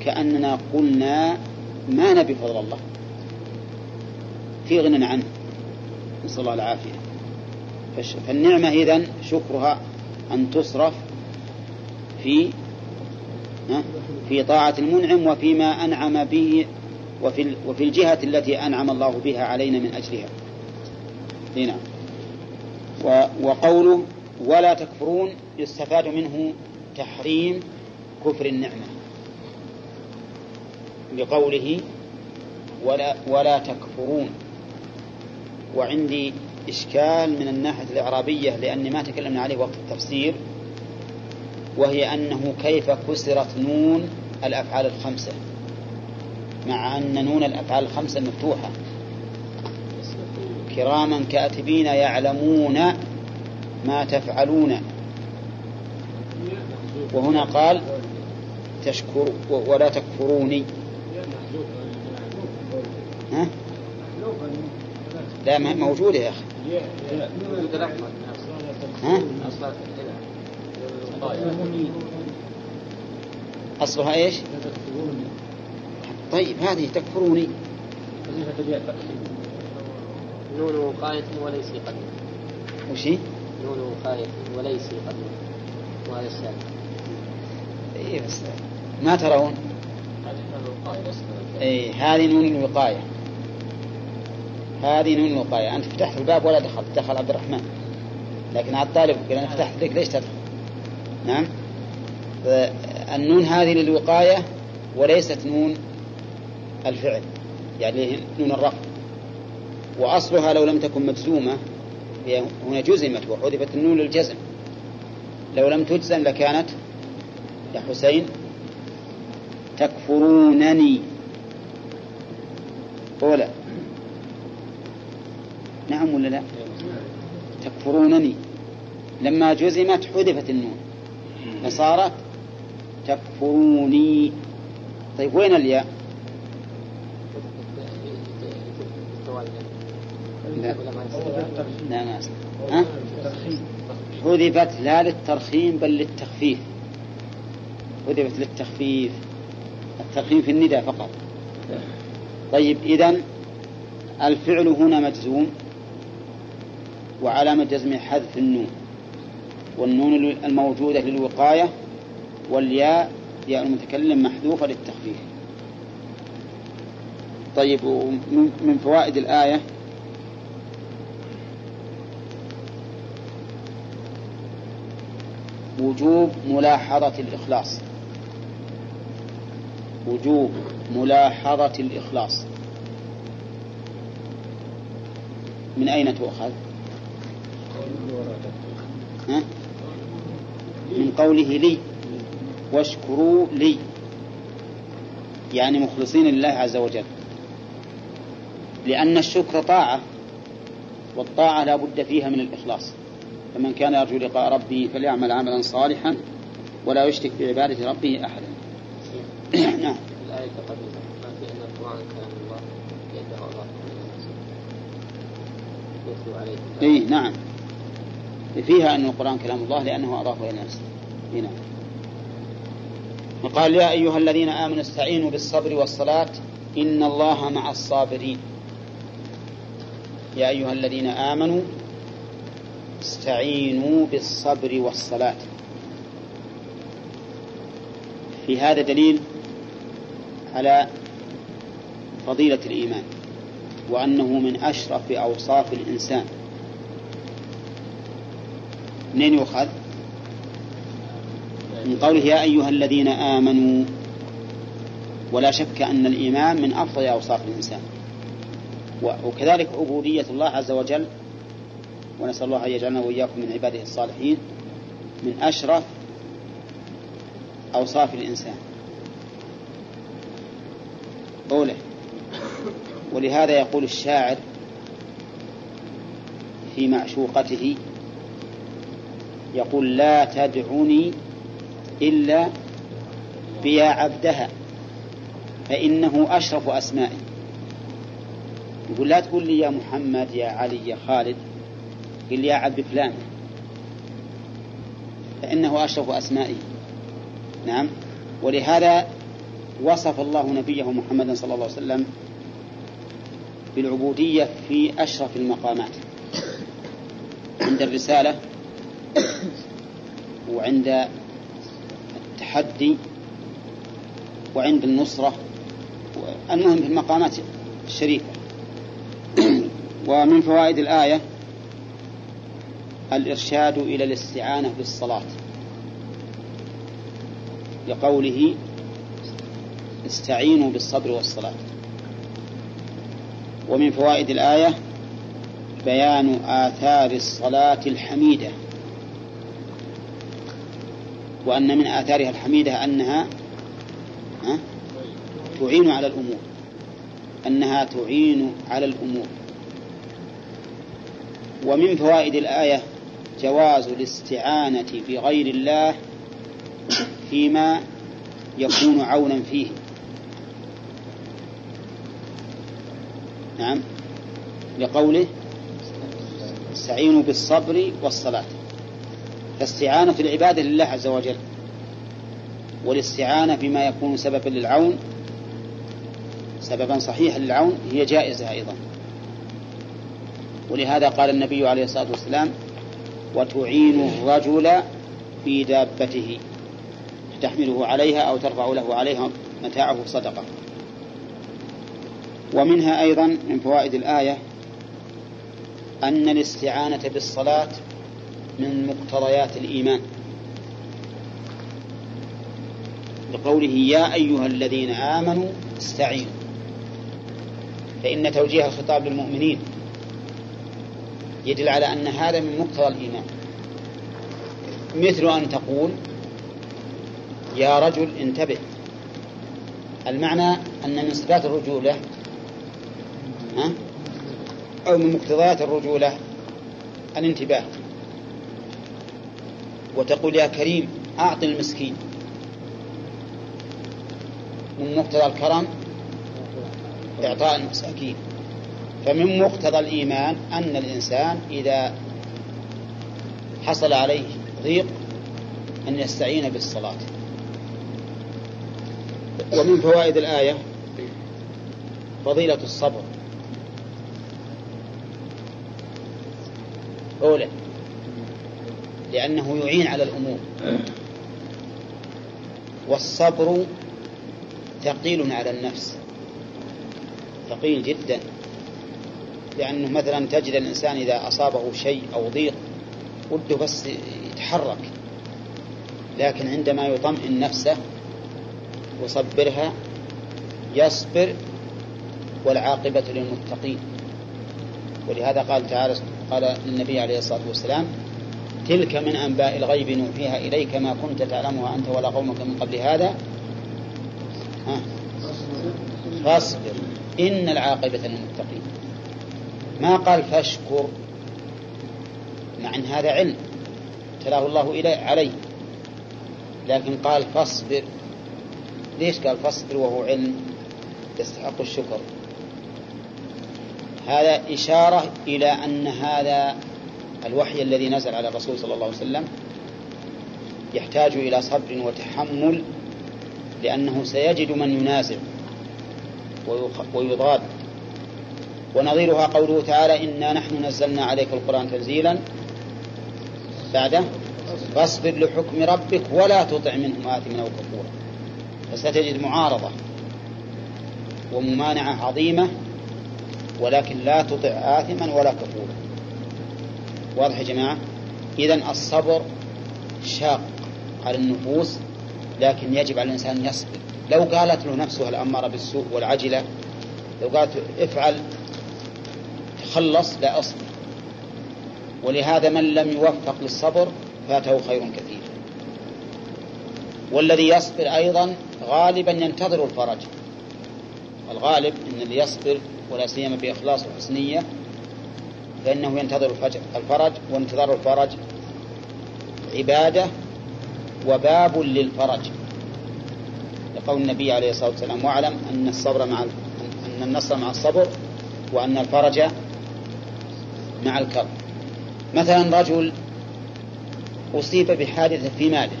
كأننا قلنا ما نبي فضل الله. في غنى عنه. نسأل الله العافية. فالنعمة إذن شكرها أن تصرف في في طاعة المنعم وفيما أنعم به وفي وفي الجهة التي أنعم الله بها علينا من أجلها. هنا وقوله ولا تكفرون يستفاد منه تحريم كفر النعمة. لقوله ولا ولا تكفرون. وعندي إشكال من الناحية الإعرابية لأني ما تكلمنا عليه وقت التفسير وهي أنه كيف كسرت نون الأفعال الخمسة مع أن نون الأفعال الخمسة مفتوحة كراما كاتبين يعلمون ما تفعلون وهنا قال تشكر ولا تكفروني ها؟ لا موجودة يا أخي؟ أصلها إيش؟ طيب هذه تكفروني. نون وقاية وليس قدر وش؟ نون وقاية وليس قدر وهذا السابق إيه بس ما ترون؟ إيه هذه نون الوقاية. هذه نون الوقاية أنت فتحت الباب ولا دخلت دخل عبد الرحمن. لكن على الطالب قال أنا فتحت لك ليش تدخل؟ نعم. النون هذه للوقاية وليست نون الفعل يعني نون الرفع. وأصلها لو لم تكن مجزومة هنا جزمت وحذفت النون للجزم. لو لم تجزم لكانت يا حسين تكفرونني. أولى نعم ولا لا؟ تكفرونني. لما جزمت حذفت النون. فصارت تكفروني. طيب وين الياء؟ لا. لا ما ها؟ حذفت لا للترخيم بل للتخفيف. حذفت للتخفيف. الترخيم في الندى فقط. طيب إذن الفعل هنا مجزوم. وعلامة جزمه حذف النون والنون الموجودة للوقاية والياء ياء المتكلم محذوفة للتخفيف. طيب من فوائد الآية؟ وجوب ملاحظة الإخلاص. وجوب ملاحظة الإخلاص. من أين تؤخذ؟ ها؟ من قوله لي واشكروا لي. يعني مخلصين لله عز وجل. لأن الشكر طاعة والطاعة لا بد فيها من الإخلاص. فمن كان يرجو لقاء ربه فليعمل عملا صالحا ولا يشرك بعبادة ربه أحدا. *coughs* نعم. الآية أن القرآن الله الله إيه نعم. فيها أن القرآن كلام الله لأنه أضافه إلى نفسه. نعم وقال يا أيها الذين آمنوا استعينوا بالصبر والصلاة إن الله مع الصابرين. يا أيها الذين آمنوا استعينوا بالصبر والصلاة. في هذا دليل على فضيلة الإيمان وأنه من أشرف أوصاف الإنسان. منين يؤخذ؟ من قوله يا أيها الذين آمنوا ولا شك أن الإيمان من أفضل أوصاف الإنسان وكذلك عبودية الله عز وجل ونسأل الله أن يجعلنا وإياكم من عباده الصالحين من أشرف أوصاف الإنسان قوله ولهذا يقول الشاعر في معشوقته يقول لا تدعني إلا بيا عبدها فإنه أشرف أسمائي. يقول لا تقول لي يا محمد يا علي يا خالد قل يا عبد فلان. فإنه أشرف أسمائي. نعم. ولهذا وصف الله نبيه محمدا صلى الله عليه وسلم بالعبودية في أشرف المقامات. عند الرسالة وعند التحدي وعند النصرة المهم في المقامات الشريفة. ومن فوائد الآية الإرشاد إلى الاستعانة بالصلاة. لقوله استعينوا بالصبر والصلاة. ومن فوائد الآية بيان آثار الصلاة الحميدة. وأن من آثارها الحميدة أنها تعين على الأمور. أنها تعين على الأمور. ومن فوائد الآية جواز الاستعانة بغير الله فيما يكون عونا فيه. نعم. لقوله استعينوا بالصبر والصلاة. فاستعانة العبادة لله عز وجل والاستعانة بما يكون سببا للعون سببا صحيحا للعون هي جائزة أيضا. ولهذا قال النبي عليه الصلاة والسلام وتعين الرجل في دابته. تحمله عليها أو ترفع له عليها متاعه صدقة. ومنها أيضا من فوائد الآية أن الاستعانة بالصلاة من مقتضيات الإيمان. لقوله يا أيها الذين آمنوا استعينوا. فإن توجيه الخطاب للمؤمنين يدل على أن هذا من مقتضى الإيمان. مثل أن تقول يا رجل انتبه. المعنى أن من صفات الرجولة أو من مقتضيات الرجولة الانتباه. وتقول يا كريم أعط المسكين. من مقتضى الكرم إعطاء المساكين. فمن مقتضى الإيمان أن الإنسان إذا حصل عليه ضيق أن يستعين بالصلاة. ومن فوائد الآية فضيلة الصبر. أولى لأنه يعين على الأمور. والصبر ثقيل على النفس. ثقيل جدا. لأنه مثلا تجد الإنسان إذا أصابه شيء أو ضيق وده بس يتحرك. لكن عندما يطمئن نفسه وصبرها يصبر والعاقبة للمتقين. ولهذا قال تعالى قال النبي عليه الصلاة والسلام تلك من أنباء الغيب نوحيها إليك ما كنت تعلمها أنت ولا قومك من قبل هذا. فاصبر. إن العاقبة للمتقين. ما قال فاشكر. مع أن هذا علم. تلاه الله إلي علي. لكن قال فاصبر. ليش قال فاصبر وهو علم؟ يستحق الشكر. هذا إشارة إلى أن هذا الوحي الذي نزل على الرسول صلى الله عليه وسلم يحتاج إلى صبر وتحمل لأنه سيجد من ينازع ويضاد. ونظيرها قوله تعالى إنا نحن نزلنا عليك القرآن تنزيلا. بعده فاصبر لحكم ربك ولا تطع منهم آثما أو كفورا. فستجد معارضة وممانعة عظيمة ولكن لا تطع آثما ولا كفورا. واضح يا جماعة؟ إذا الصبر شاق على النفوس لكن يجب على الإنسان يصبر. لو قالت له نفسها الأمارة بالسوء والعجلة لو قالت افعل تخلص لا أصبر. ولهذا من لم يوفق للصبر فاته خير كثير. والذي يصبر أيضا غالبا ينتظر الفرج. الغالب أن اللي يصبر ولا سيما بإخلاص وحسنية فإنه ينتظر الفرج وانتظار الفرج. عبادة وباب للفرج. لقول النبي عليه الصلاة والسلام واعلم أن الصبر مع أن النصر مع الصبر وأن الفرج مع الكرب. مثلا رجل أصيب بحادثة في ماله.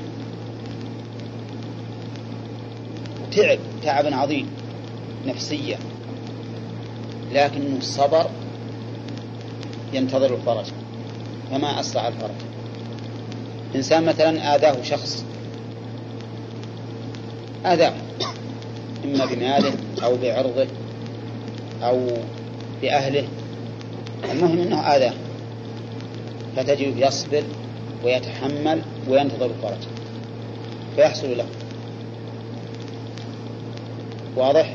تعب تعبا عظيم نفسيا لكنه الصبر ينتظر الفرج. فما أسرع الفرج. إنسان مثلا آذاه شخص. آذاه. إما بماله أو بعرضه أو بأهله. المهم أنه آذاه. فتجد يصبر ويتحمل وينتظر الفرج. فيحصل له. واضح؟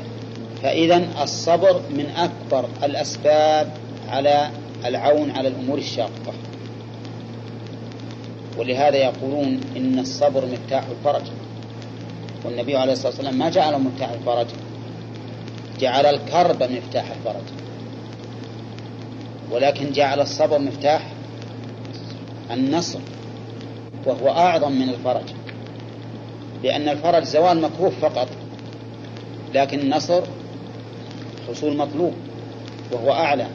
فإذا الصبر من أكبر الأسباب على العون على الأمور الشاقة. ولهذا يقولون إن الصبر مفتاح الفرج. والنبي عليه الصلاة والسلام ما جعله مفتاح الفرج جعل الكرب مفتاح الفرج. ولكن جعل الصبر مفتاح النصر وهو أعظم من الفرج. لأن الفرج زوال مكروه فقط لكن النصر حصول مطلوب وهو أعلى.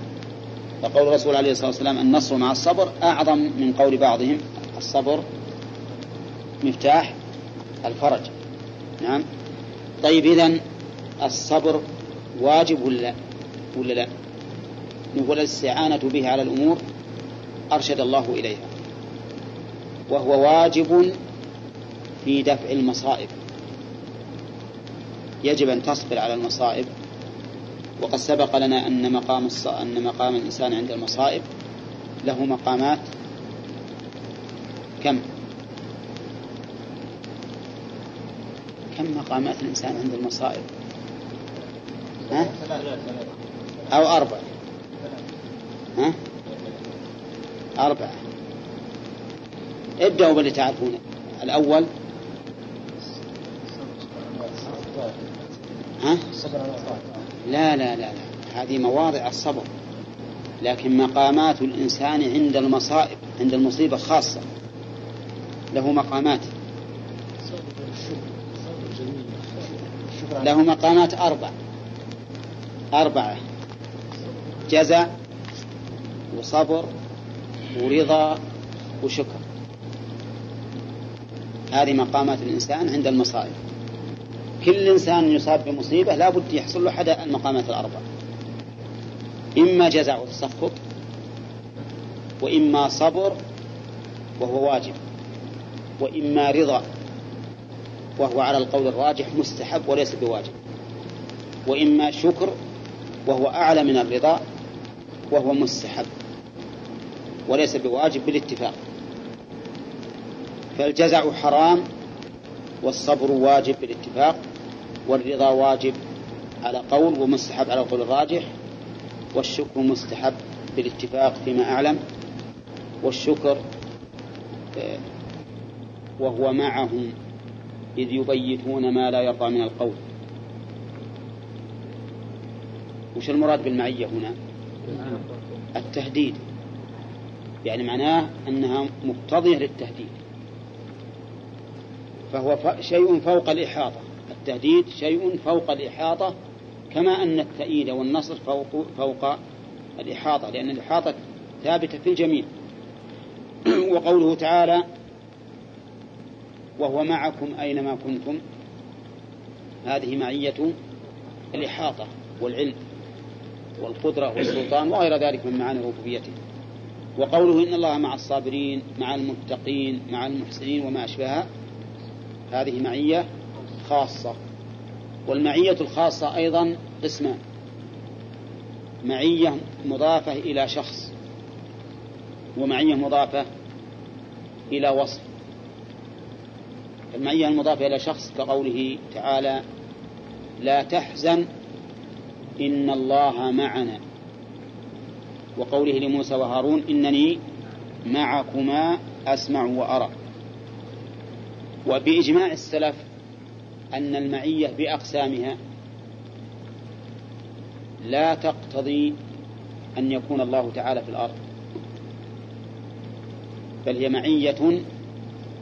فقول الرسول عليه الصلاة والسلام النصر مع الصبر أعظم من قول بعضهم الصبر مفتاح الفرج. نعم. طيب إذن الصبر واجب ولا ولا لا؟ نقول الاستعانة به على الأمور أرشد الله إليها. وهو واجب في دفع المصائب. يجب أن تصبر على المصائب. وقد سبق لنا أن مقام الص... أن مقام الإنسان عند المصائب له مقامات كم؟ كم مقامات الإنسان عند المصائب؟ ها؟ أو أربعة ها؟ أربعة ابدأوا باللي تعرفونه. الأول. ها؟ لا لا لا لا. هذه مواضع الصبر. لكن مقامات الإنسان عند المصائب عند المصيبة خاصة. له مقامات. له مقامات أربع. أربعة. جزع وصبر ورضا وشكر. هذه مقامات الإنسان عند المصائب. كل إنسان يصاب بمصيبة لا بد يحصل له أحد المقامات الأربع إما جزع وتسخط وإما صبر وهو واجب وإما رضا وهو على القول الراجح مستحب وليس بواجب وإما شكر وهو أعلى من الرضا وهو مستحب وليس بواجب بالاتفاق. فالجزع حرام والصبر واجب بالاتفاق. والرضا واجب على قول ومستحب على القول الراجح والشكر مستحب بالاتفاق فيما أعلم والشكر آه، وهو معهم إذ يبيتون ما لا يرضى من القول. وش المراد بالمعية هنا؟ التهديد. يعني معناه أنها مقتضية للتهديد. فهو شيء فوق الإحاطة. التهديد شيء فوق الإحاطة كما أن التأييد والنصر فوق, فوق الإحاطة لأن الإحاطة ثابتة في الجميع. *clears throat* وقوله تعالى وهو معكم أينما كنتم. هذه معية الإحاطة والعلم والقدرة والسلطان وغير ذلك من معاني ربوبيته. وقوله إن الله مع الصابرين مع المتقين مع المحسنين وما أشبهها. هذه معية خاصة والمعية الخاصة أيضا قسمان معية مضافة إلى شخص ومعية مضافة إلى وصف. المعية المضافة إلى شخص كقوله تعالى لا تحزن إن الله معنا. وقوله لموسى وهارون إنني معكما أسمع وأرى. وبإجماع السلف أن المعية بأقسامها لا تقتضي أن يكون الله تعالى في الأرض بل هي معية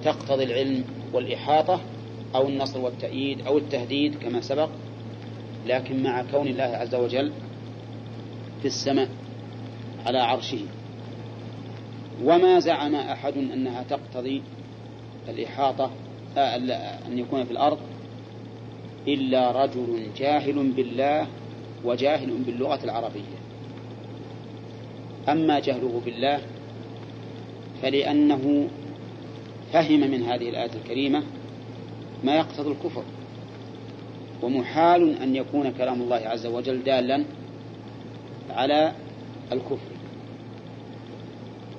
تقتضي العلم والإحاطة أو النصر والتأييد أو التهديد كما سبق لكن مع كون الله عز وجل في السماء على عرشه. وما زعم أحد أنها تقتضي الإحاطة آه، أن يكون في الأرض إلا رجل جاهل بالله وجاهل باللغة العربية. أما جهله بالله فلأنه فهم من هذه الآية الكريمة ما يقتضي الكفر ومحال أن يكون كلام الله عز وجل دالا على الكفر.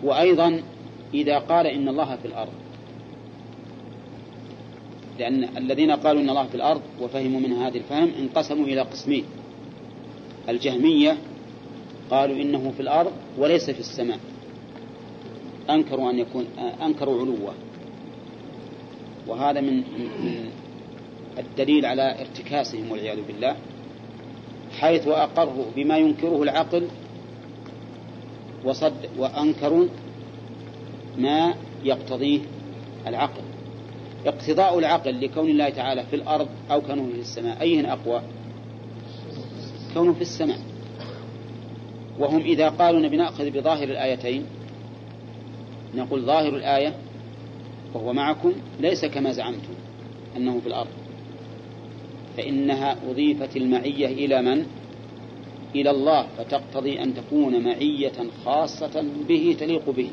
وأيضا إذا قال إن الله في الأرض لأن الذين قالوا إن الله في الأرض وفهموا من هذا الفهم انقسموا إلى قسمين. الجهمية قالوا إنه في الأرض وليس في السماء. أنكروا أن يكون أنكروا علوه. وهذا من الدليل على ارتكاسهم والعياذ بالله حيث أقروا بما ينكره العقل وصد وأنكروا ما يقتضيه العقل. اقتضاء العقل لكون الله تعالى في الأرض أو كونه في السماء. أيه أقوى؟ كونه في السماء. وهم إذا قالوا نبي نأخذ بظاهر الآيتين نقول ظاهر الآية وهو معكم ليس كما زعمتم أنه في الأرض. فإنها أضيفت المعية إلى من؟ إلى الله. فتقتضي أن تكون معية خاصة به تليق به.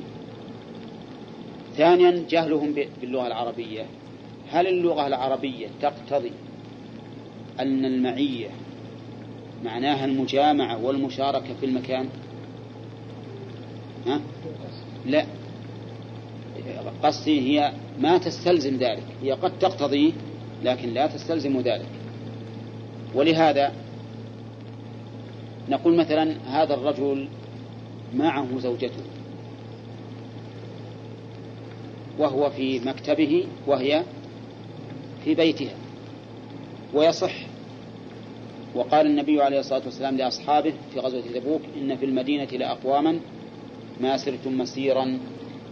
ثانيا جهلهم باللغة العربية. هل اللغة العربية تقتضي أن المعية معناها المجامعة والمشاركة في المكان؟ ها؟ لا. قصدي هي ما تستلزم ذلك. هي قد تقتضيه لكن لا تستلزم ذلك. ولهذا نقول مثلا هذا الرجل معه زوجته وهو في مكتبه وهي في بيتها. ويصح. وقال النبي عليه الصلاة والسلام لأصحابه في غزوة تبوك إن في المدينة لأقواما ما سرتم مسيرا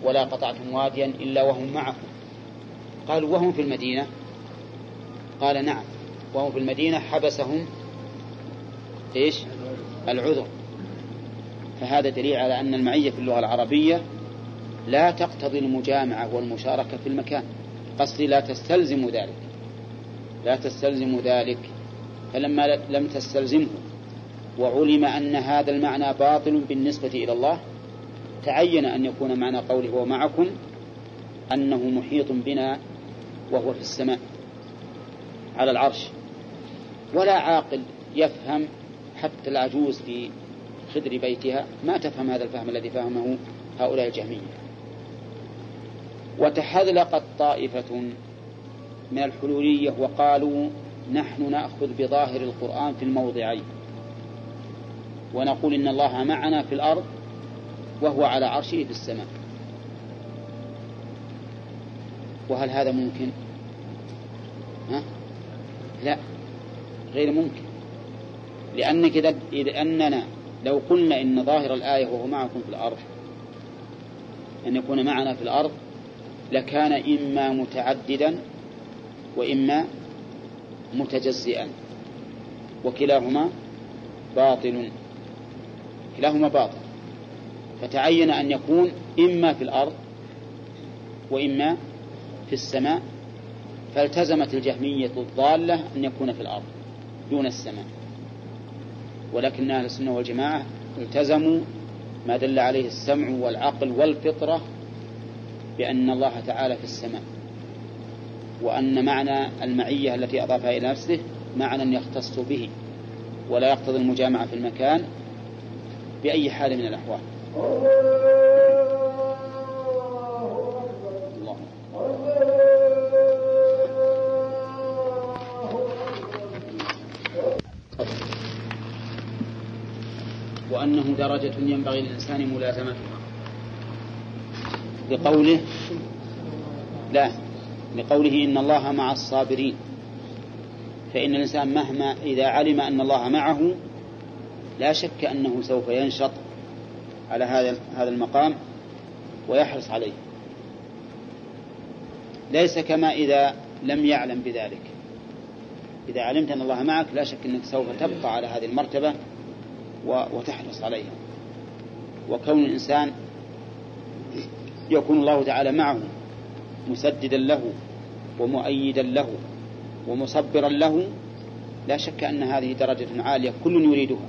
ولا قطعتم واديا إلا وهم معكم. قالوا وهم في المدينة؟ قال نعم وهم في المدينة حبسهم إيش؟ العذر. فهذا دليل على أن المعية في اللغة العربية لا تقتضي المجامعة والمشاركة في المكان. قصدي لا تستلزم ذلك. لا تستلزم ذلك. فلما لم تستلزمه وعلم أن هذا المعنى باطل بالنسبة إلى الله تعين أن يكون معنى قوله هو معكم أنه محيط بنا وهو في السماء على العرش. ولا عاقل يفهم حتى العجوز في خدر بيتها ما تفهم هذا الفهم الذي فهمه هؤلاء الجهمية. وتحذلقت طائفة من الحلولية وقالوا نحن نأخذ بظاهر القرآن في الموضعين. ونقول إن الله معنا في الأرض وهو على عرشه في السماء. وهل هذا ممكن؟ ها؟ لا. غير ممكن. لأنك إذا أننا لو قلنا إن ظاهر الآية وهو معكم في الأرض أن يكون معنا في الأرض لكان إما متعددا وإما متجزئا وكلاهما باطل كلاهما باطل. فتعين أن يكون إما في الأرض وإما في السماء فالتزمت الجهمية الضالة أن يكون في الأرض دون السماء. ولكن أهل السنة والجماعة التزموا ما دل عليه السمع والعقل والفطرة بأن الله تعالى في السماء وأن معنى المعية التي أضافها إلى نفسه معنى يختص به ولا يقتضي المجامعة في المكان بأي حال من الأحوال. الله وأنه درجة ينبغي للإنسان ملازمتها لقوله لا لقوله إن الله مع الصابرين. فإن الإنسان مهما إذا علم أن الله معه لا شك أنه سوف ينشط على هذا هذا المقام ويحرص عليه. ليس كما إذا لم يعلم بذلك. إذا علمت أن الله معك لا شك أنك سوف تبقى على هذه المرتبة وتحرص عليها. وكون الإنسان يكون الله تعالى معه مسددا له ومؤيدا له ومصبرا له لا شك أن هذه درجة عالية كل يريدها.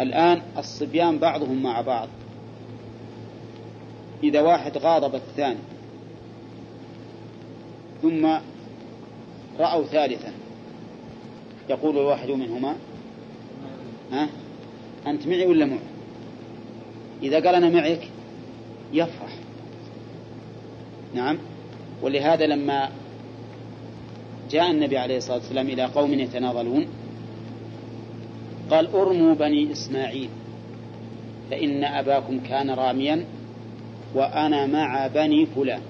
الآن الصبيان بعضهم مع بعض. إذا واحد غاضب الثاني ثم رأوا ثالثا يقول الواحد منهما ها أنت معي ولا معي إذا قال أنا معك يفرح. نعم. ولهذا لما جاء النبي عليه الصلاة والسلام إلى قوم يتناضلون قال أرموا بني إسماعيل فإن أباكم كان راميا وأنا مع بني فلان.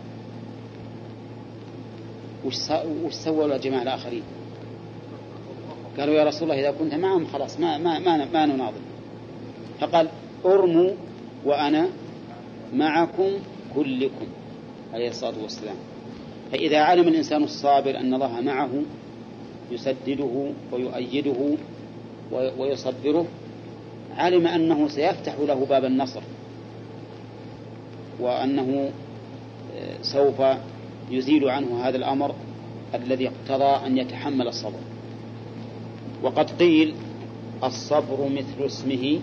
وش الجماعة الآخرين؟ قالوا يا رسول الله إذا كنت معهم خلاص ما, ما, ما, ما نناظر. فقال أرموا وأنا معكم كلكم عليه الصلاة والسلام. فإذا علم الإنسان الصابر أن الله معه يسدده ويؤيده ويصبره علم أنه سيفتح له باب النصر. وأنه سوف يزيل عنه هذا الأمر الذي اقتضى أن يتحمل الصبر. وقد قيل الصبر مثل اسمه.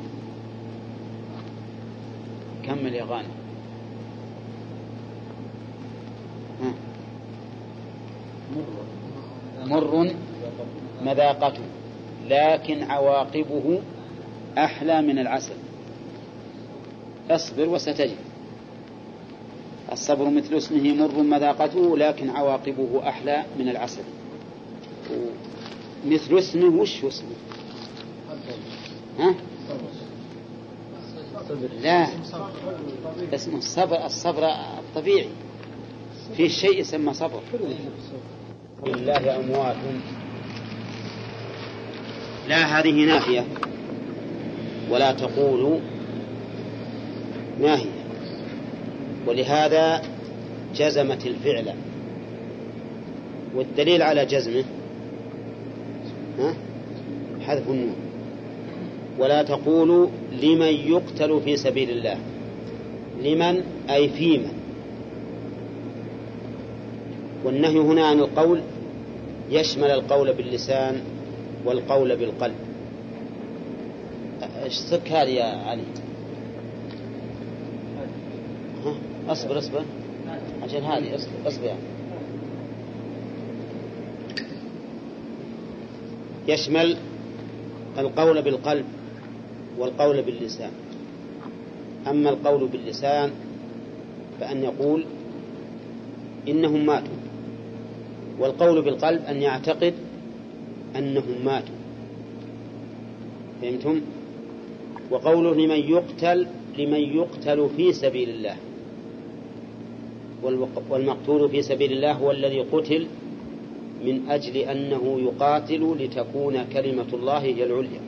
كمل يا غانم مر مذاقته لكن عواقبه أحلى من العسل. اصبر وستجد. الصبر مثل اسمه مر مذاقته لكن عواقبه أحلى من العسل. مثل اسمه وش اسمه؟ ها؟ لا. اسمه الصبر الصبر الطبيعي. في شيء يسمى صبر. لله أموات. لا هذه نافية. ولا تقولوا ناهية ولهذا جزمت الفعل. والدليل على جزمه؟ حذف النون. ولا تقولوا لمن يقتل في سبيل الله. لمن؟ أي في من والنهي هنا عن القول يشمل القول باللسان والقول بالقلب إيش سك هذه يا علي ها؟ اصبر اصبر عشان هذه اصبر اصبر يعني. يشمل القول بالقلب والقول باللسان أما القول باللسان فأن يقول إنهم ماتوا والقول بالقلب أن يعتقد أنهم ماتوا. فهمتم؟ وقوله لمن يقتل لمن يقتل في سبيل الله. والمقتول في سبيل الله هو الذي قتل من أجل أنه يقاتل لتكون كلمة الله هي العليا.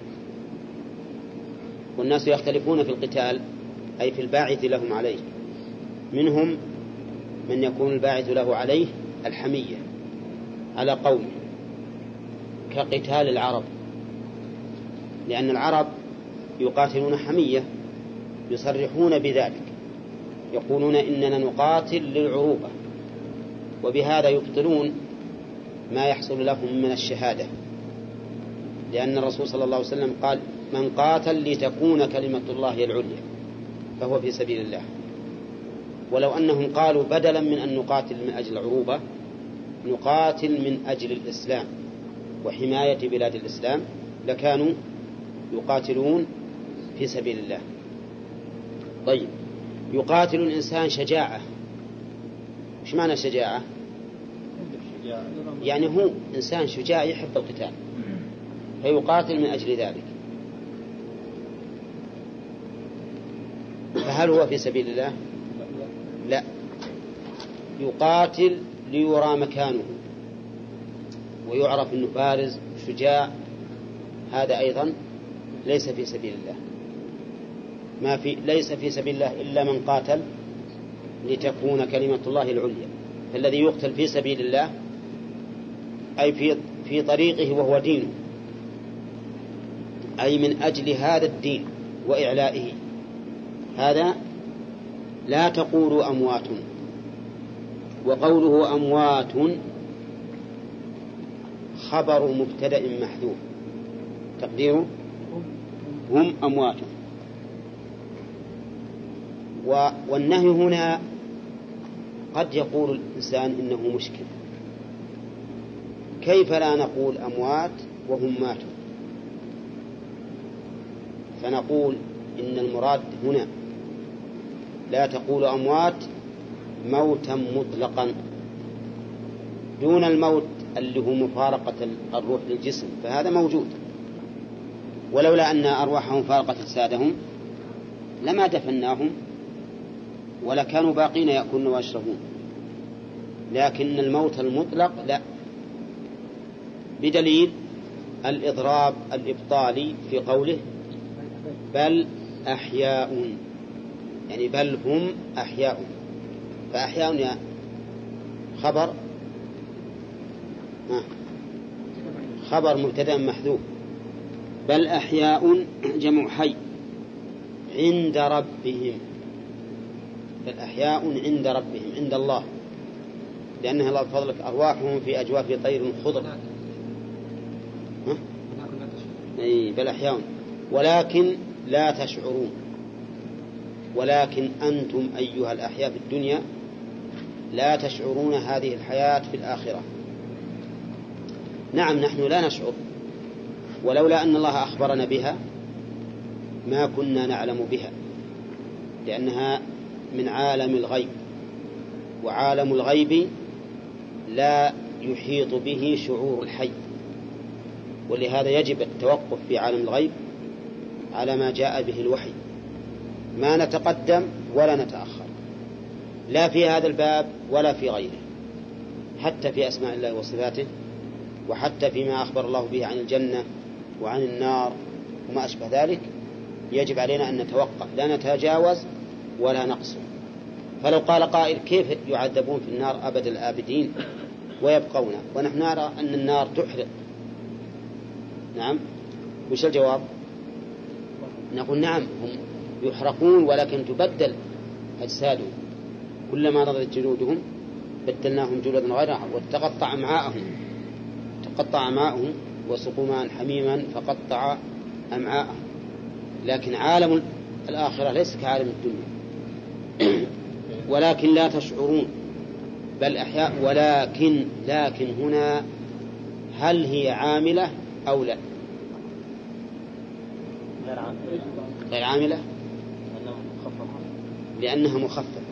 والناس يختلفون في القتال أي في الباعث لهم عليه. منهم من يكون الباعث له عليه الحمية. على قومه كقتال العرب. لأن العرب يقاتلون حمية يصرحون بذلك يقولون إننا نقاتل للعروبة وبهذا يبطلون ما يحصل لهم من الشهادة. لأن الرسول صلى الله عليه وسلم قال من قاتل لتكون كلمة الله العليا فهو في سبيل الله. ولو أنهم قالوا بدلا من أن نقاتل من أجل العروبة نقاتل من أجل الإسلام وحماية بلاد الإسلام لكانوا يقاتلون في سبيل الله. طيب يقاتل الإنسان شجاعة. وش معنى شجاعة؟ يعني هو إنسان شجاع يحب القتال. فيقاتل من أجل ذلك. فهل هو في سبيل الله؟ لا. يقاتل ليرى مكانه. ويعرف أنه بارز شجاع. هذا أيضا ليس في سبيل الله. ما في ليس في سبيل الله إلا من قاتل لتكون كلمة الله العليا. فالذي يقتل في سبيل الله أي في في طريقه وهو دينه أي من أجل هذا الدين وإعلائه. هذا لا تقولوا أموات. وقوله أموات خبر مبتدأ محذوف. تقديره؟ هم أموات. والنهي هنا قد يقول الإنسان إنه مشكل. كيف لا نقول أموات وهم ماتوا؟ فنقول إن المراد هنا لا تقول أموات موتا مطلقا. دون الموت اللي هو مفارقة الروح للجسم فهذا موجود. ولولا أن أرواحهم فارقت أجسادهم لما دفناهم ولا كانوا باقين يأكلون ويشربون. لكن الموت المطلق لا. بدليل الإضراب الإبطالي في قوله بل أحياء. يعني بل هم أحياء. فأحياء يا خبر خبر مبتدا محذوف. بل أحياء جمع حي عند ربهم. بل أحياء عند ربهم عند الله. لأنها الله بفضلك أرواحهم في أجواف طير خضر. أي بل أحياء. ولكن لا تشعرون. ولكن أنتم أيها الأحياء في الدنيا لا تشعرون هذه الحياة في الآخرة. نعم نحن لا نشعر ولولا أن الله أخبرنا بها ما كنا نعلم بها لأنها من عالم الغيب وعالم الغيب لا يحيط به شعور الحي. ولهذا يجب التوقف في عالم الغيب على ما جاء به الوحي. ما نتقدم ولا نتأخر. لا في هذا الباب ولا في غيره حتى في أسماء الله وصفاته وحتى فيما أخبر الله به عن الجنة وعن النار وما أشبه ذلك يجب علينا أن نتوقف لا نتجاوز ولا نقصر فلو قال قائل كيف يعذبون في النار أبد الآبدين ويبقون؟ ونحن نرى أن النار تحرق. نعم. وش الجواب؟ نقول نعم هم يحرقون ولكن تبدل أجسادهم. كلما نضجت جلودهم بدلناهم جلودا غيرها وتقطع أمعاءهم. تقطع أمعاءهم وسقوا ماء حميما فقطع أمعاءهم. لكن عالم الآخرة ليس كعالم الدنيا. *clears throat* ولكن لا تشعرون. بل أحياء. ولكن لكن هنا هل هي عاملة أو لا؟ غير عامل غير عاملة؟ لأنها مخففة.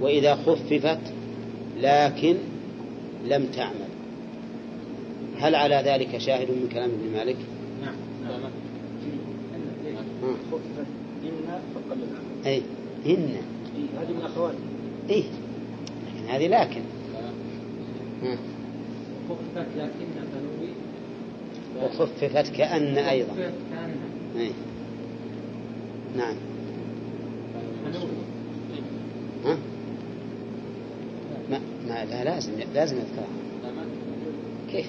وإذا خففت لكن لم تعمل. هل على ذلك شاهد من كلام ابن مالك؟ نعم نعم. خفت إن. فقلت أي إن هذه من أخوات إيه لكن هذه لكن. ها. خفت لكن تنوي. وخففت كأن أيضا. كأن. أي. نعم. ها؟ ما, ما لا لازم لازم يذكرها كيف؟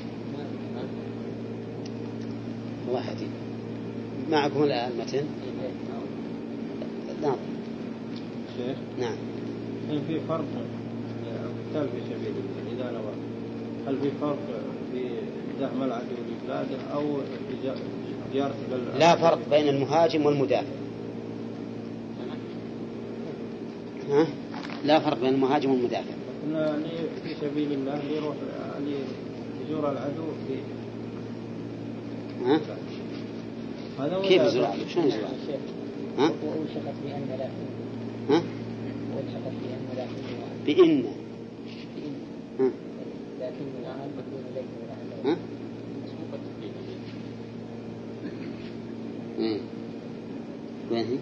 الله يهديك معكم الآن المتن؟ نعم. شيخ؟ نعم. هل في فرق القتال في سبيل الله؟ إذا نوى هل في فرق في دعم العدو لبلاده أو في زيارة لا فرق بين المهاجم والمدافع ها؟ لا فرق بين المهاجم والمدافع إن يعني في سبيل الله يروح يزور العدو في ها؟ كيف يزور. العدو؟ شلون يزور العدو؟ ها؟ وألحقت بأن لا ها؟ وألحقت بأن لا بإن ها؟ لكن العمل بدون ليل ولا ها؟ إيه. وين هي؟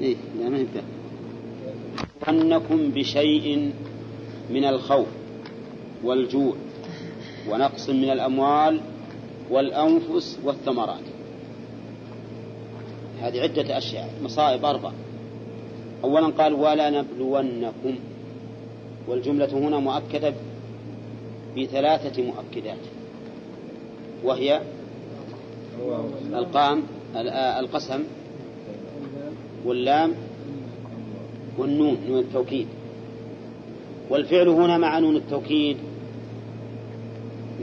إيه لا ما يبدأ أنكم بشيء من الخوف والجوع ونقص من الأموال والأنفس والثمرات. هذه عدة أشياء مصائب أربع. أولا قال ولا نبلونكم. والجملة هنا مؤكدة بثلاثة مؤكدات وهي اللام القسم واللام والنون نون التوكيد. والفعل هنا مع نون التوكيد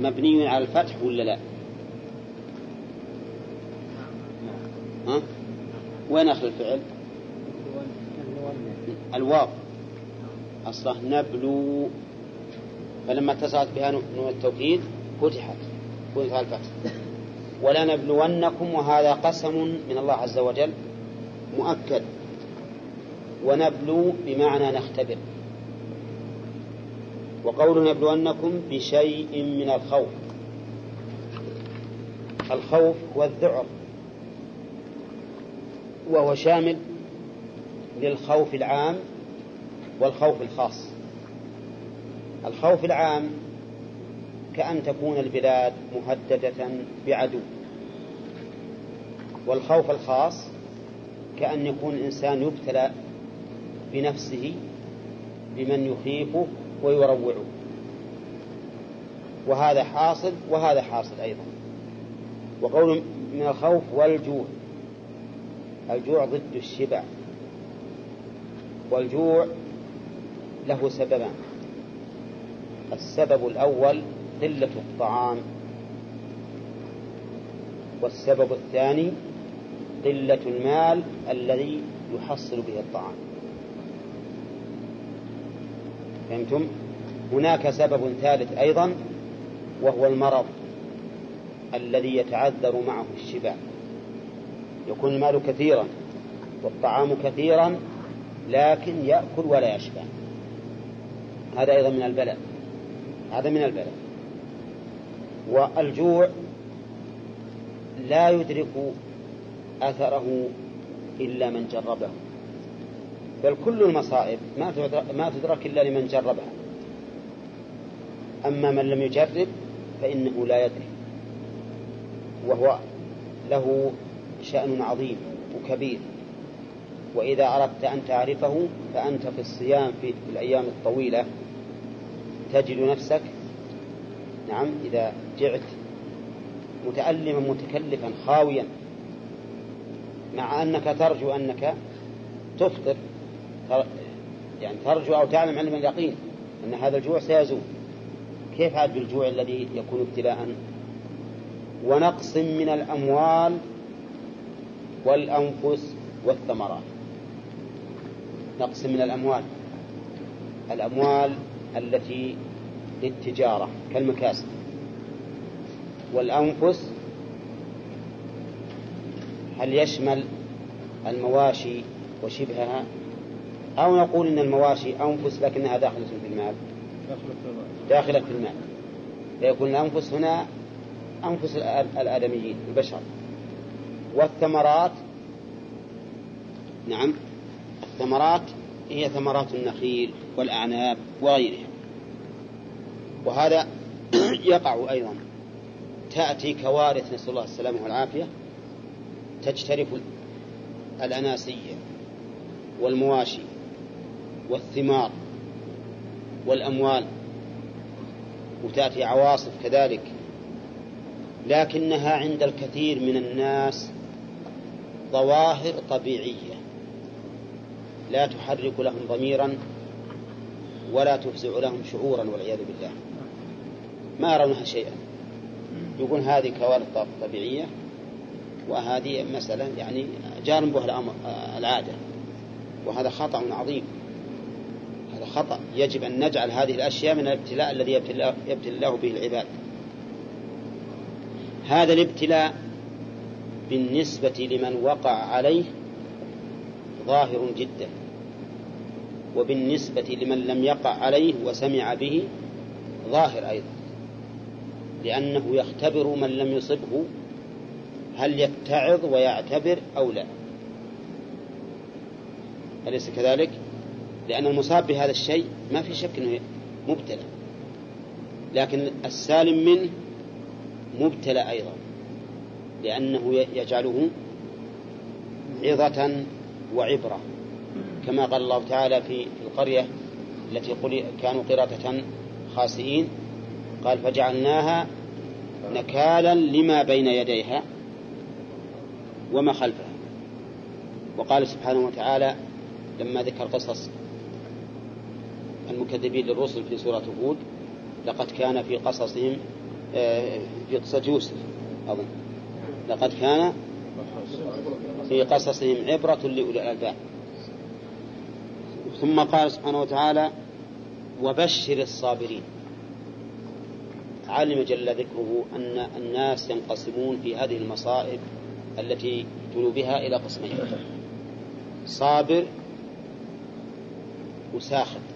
مبني على الفتح ولا لا؟ ها؟ وين آخر الفعل؟ الواو. أصله نبلو. فلما اتصلت بها نون التوكيد فتحت فتح الفتح. ولنبلونكم وهذا قسم من الله عز وجل مؤكد. ونبلو بمعنى نختبر. وقول نبلونكم بشيء من الخوف. الخوف هو الذعر. وهو شامل للخوف العام والخوف الخاص. الخوف العام كأن تكون البلاد مهددة بعدو. والخوف الخاص كأن يكون الإنسان يبتلى بنفسه بمن يخيفه ويروعه وهذا حاصل وهذا حاصل أيضا. وقول من الخوف والجوع. الجوع ضد الشبع. والجوع له سببان. السبب الأول قلة الطعام. والسبب الثاني قلة المال الذي يحصل به الطعام. فهمتم؟ هناك سبب ثالث أيضا وهو المرض الذي يتعذر معه الشبع. يكون المال كثيرا والطعام كثيرا لكن يأكل ولا يشبع. هذا أيضا من البلاء. هذا من البلاء. والجوع لا يدرك أثره إلا من جربه. بل كل المصائب ما ما تدرك إلا لمن جربها. أما من لم يجرب فإنه لا يدري. وهو له شأن عظيم وكبير. وإذا أردت أن تعرفه فأنت في الصيام في الأيام الطويلة تجد نفسك نعم إذا جعت متألما متكلفا خاويا مع أنك ترجو أنك تفطر يعني ترجو أو تعلم علم اليقين أن هذا الجوع سيزول. كيف عاد بالجوع الذي يكون ابتلاء؟ ونقص من الأموال والأنفس والثمرات. نقص من الأموال. الأموال التي للتجارة كالمكاسب. والأنفس هل يشمل المواشي وشبهها؟ أو نقول إن المواشي أنفس لكنها داخلة في المال داخلة في المال فيكون الأنفس هنا أنفس الآدميين البشر. والثمرات نعم الثمرات هي ثمرات النخيل والأعناب وغيرها. وهذا *clears throat* يقع أيضا. تأتي كوارث نسأل الله السلامة والعافية تجترف الأناسية والمواشي. والثمار والأموال وتأتي عواصف كذلك لكنها عند الكثير من الناس ظواهر طبيعية. لا تحرك لهم ضميرا ولا تفزع لهم شعورا والعياذ بالله. ما يرونها شيئا. يقول هذه كوارث طبيعية وهذه مسألة يعني جار بها الأمر العادة. وهذا خطأ عظيم. خطأ. يجب أن نجعل هذه الأشياء من الابتلاء الذي يبتلى الله به العباد. هذا الابتلاء بالنسبة لمن وقع عليه ظاهر جدا. وبالنسبة لمن لم يقع عليه وسمع به ظاهر أيضا. لأنه يختبر من لم يصبه هل يتعظ ويعتبر أو لا. أليس كذلك؟ لأن المصاب بهذا الشيء ما في شك أنه مبتلى. لكن السالم منه مبتلى أيضا لأنه يجعله عظة وعبرة. كما قال الله تعالى في القرية التي كانوا قردة خاسئين قال فجعلناها نكالا لما بين يديها وما خلفها. وقال سبحانه وتعالى لما ذكر قصص المكذبين للرسل في سورة هود لقد كان في قصصهم آه، في قصة يوسف أظن. لقد كان في قصصهم عبرة لأولي الألباب ثم قال سبحانه وتعالى وبشر الصابرين. علم جل ذكره أن الناس ينقسمون في هذه المصائب التي ابتلوا بها إلى قسمين صابر وساخط.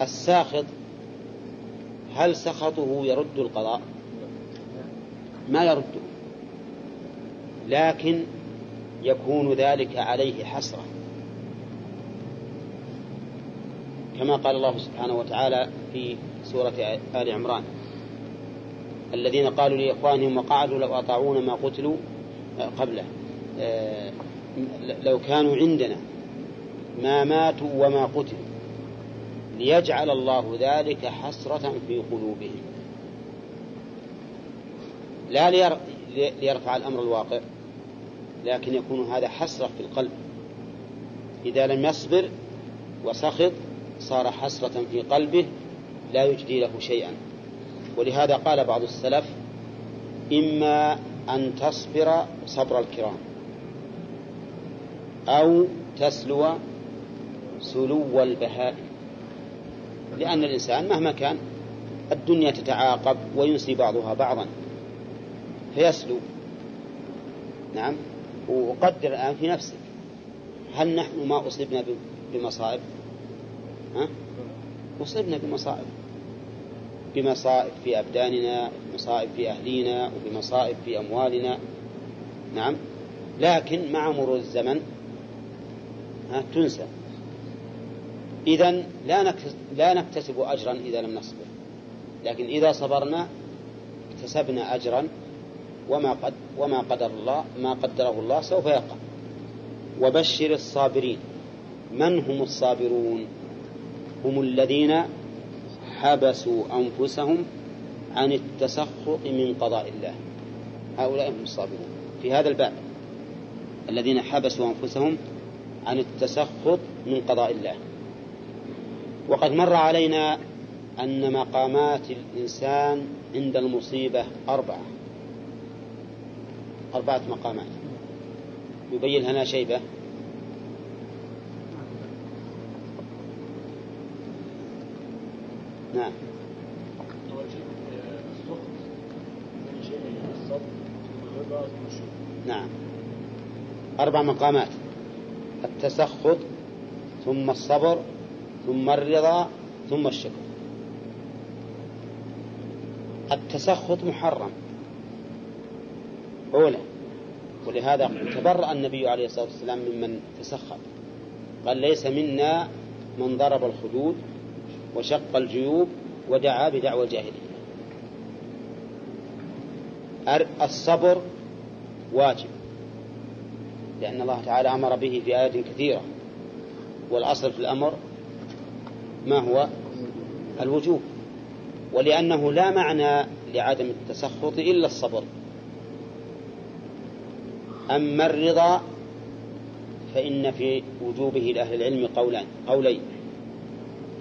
الساخط هل سخطه يرد القضاء؟ ما يرده. لكن يكون ذلك عليه حسرة. كما قال الله سبحانه وتعالى في سورة آل عمران الذين قالوا لإخوانهم وقعدوا لو أطاعونا ما قتلوا آه، قبله. آه، لو كانوا عندنا ما ماتوا وما قتلوا. ليجعل الله ذلك حسرة في قلوبهم. لا ليرفع الأمر الواقع لكن يكون هذا حسرة في القلب. إذا لم يصبر وسخط صار حسرة في قلبه لا يجدي له شيئا. ولهذا قال بعض السلف إما أن تصبر صبر الكرام أو تسلو سلو البهائم. لأن الإنسان مهما كان الدنيا تتعاقب وينسي بعضها بعضا. فيسلو. نعم. وقدر الآن في نفسك. هل نحن ما أصبنا بمصائب؟ ها؟ أصبنا بمصائب. بمصائب في أبداننا بمصائب في أهلينا وبمصائب في أموالنا. نعم. لكن مع مرور الزمن ها تنسى. إذا لا لا نكتسب أجرا إذا لم نصبر. لكن إذا صبرنا اكتسبنا أجرا وما قد وما قدر الله ما قدره الله سوف يقع. وبشر الصابرين. من هم الصابرون؟ هم الذين حبسوا أنفسهم عن التسخط من قضاء الله. هؤلاء هم الصابرون. في هذا الباب الذين حبسوا أنفسهم عن التسخط من قضاء الله. وقد مر علينا أن مقامات الإنسان عند المصيبة أربعة. أربعة مقامات. يبين لنا شيبة. نعم. نعم. أربع مقامات. التسخط ثم الصبر ثم الرضا ثم الشكر. التسخط محرم. أولى ولهذا تبرأ النبي عليه الصلاة والسلام ممن تسخط. قال ليس منا من ضرب الخدود وشق الجيوب ودعا بدعوى الجاهلية. الصبر واجب لأن الله تعالى أمر به في آيات كثيرة. والأصل في الأمر ما هو الوجوب ولأنه لا معنى لعدم التسخط إلا الصبر. أما الرضا فإن في وجوبه لأهل العلم قولان قولين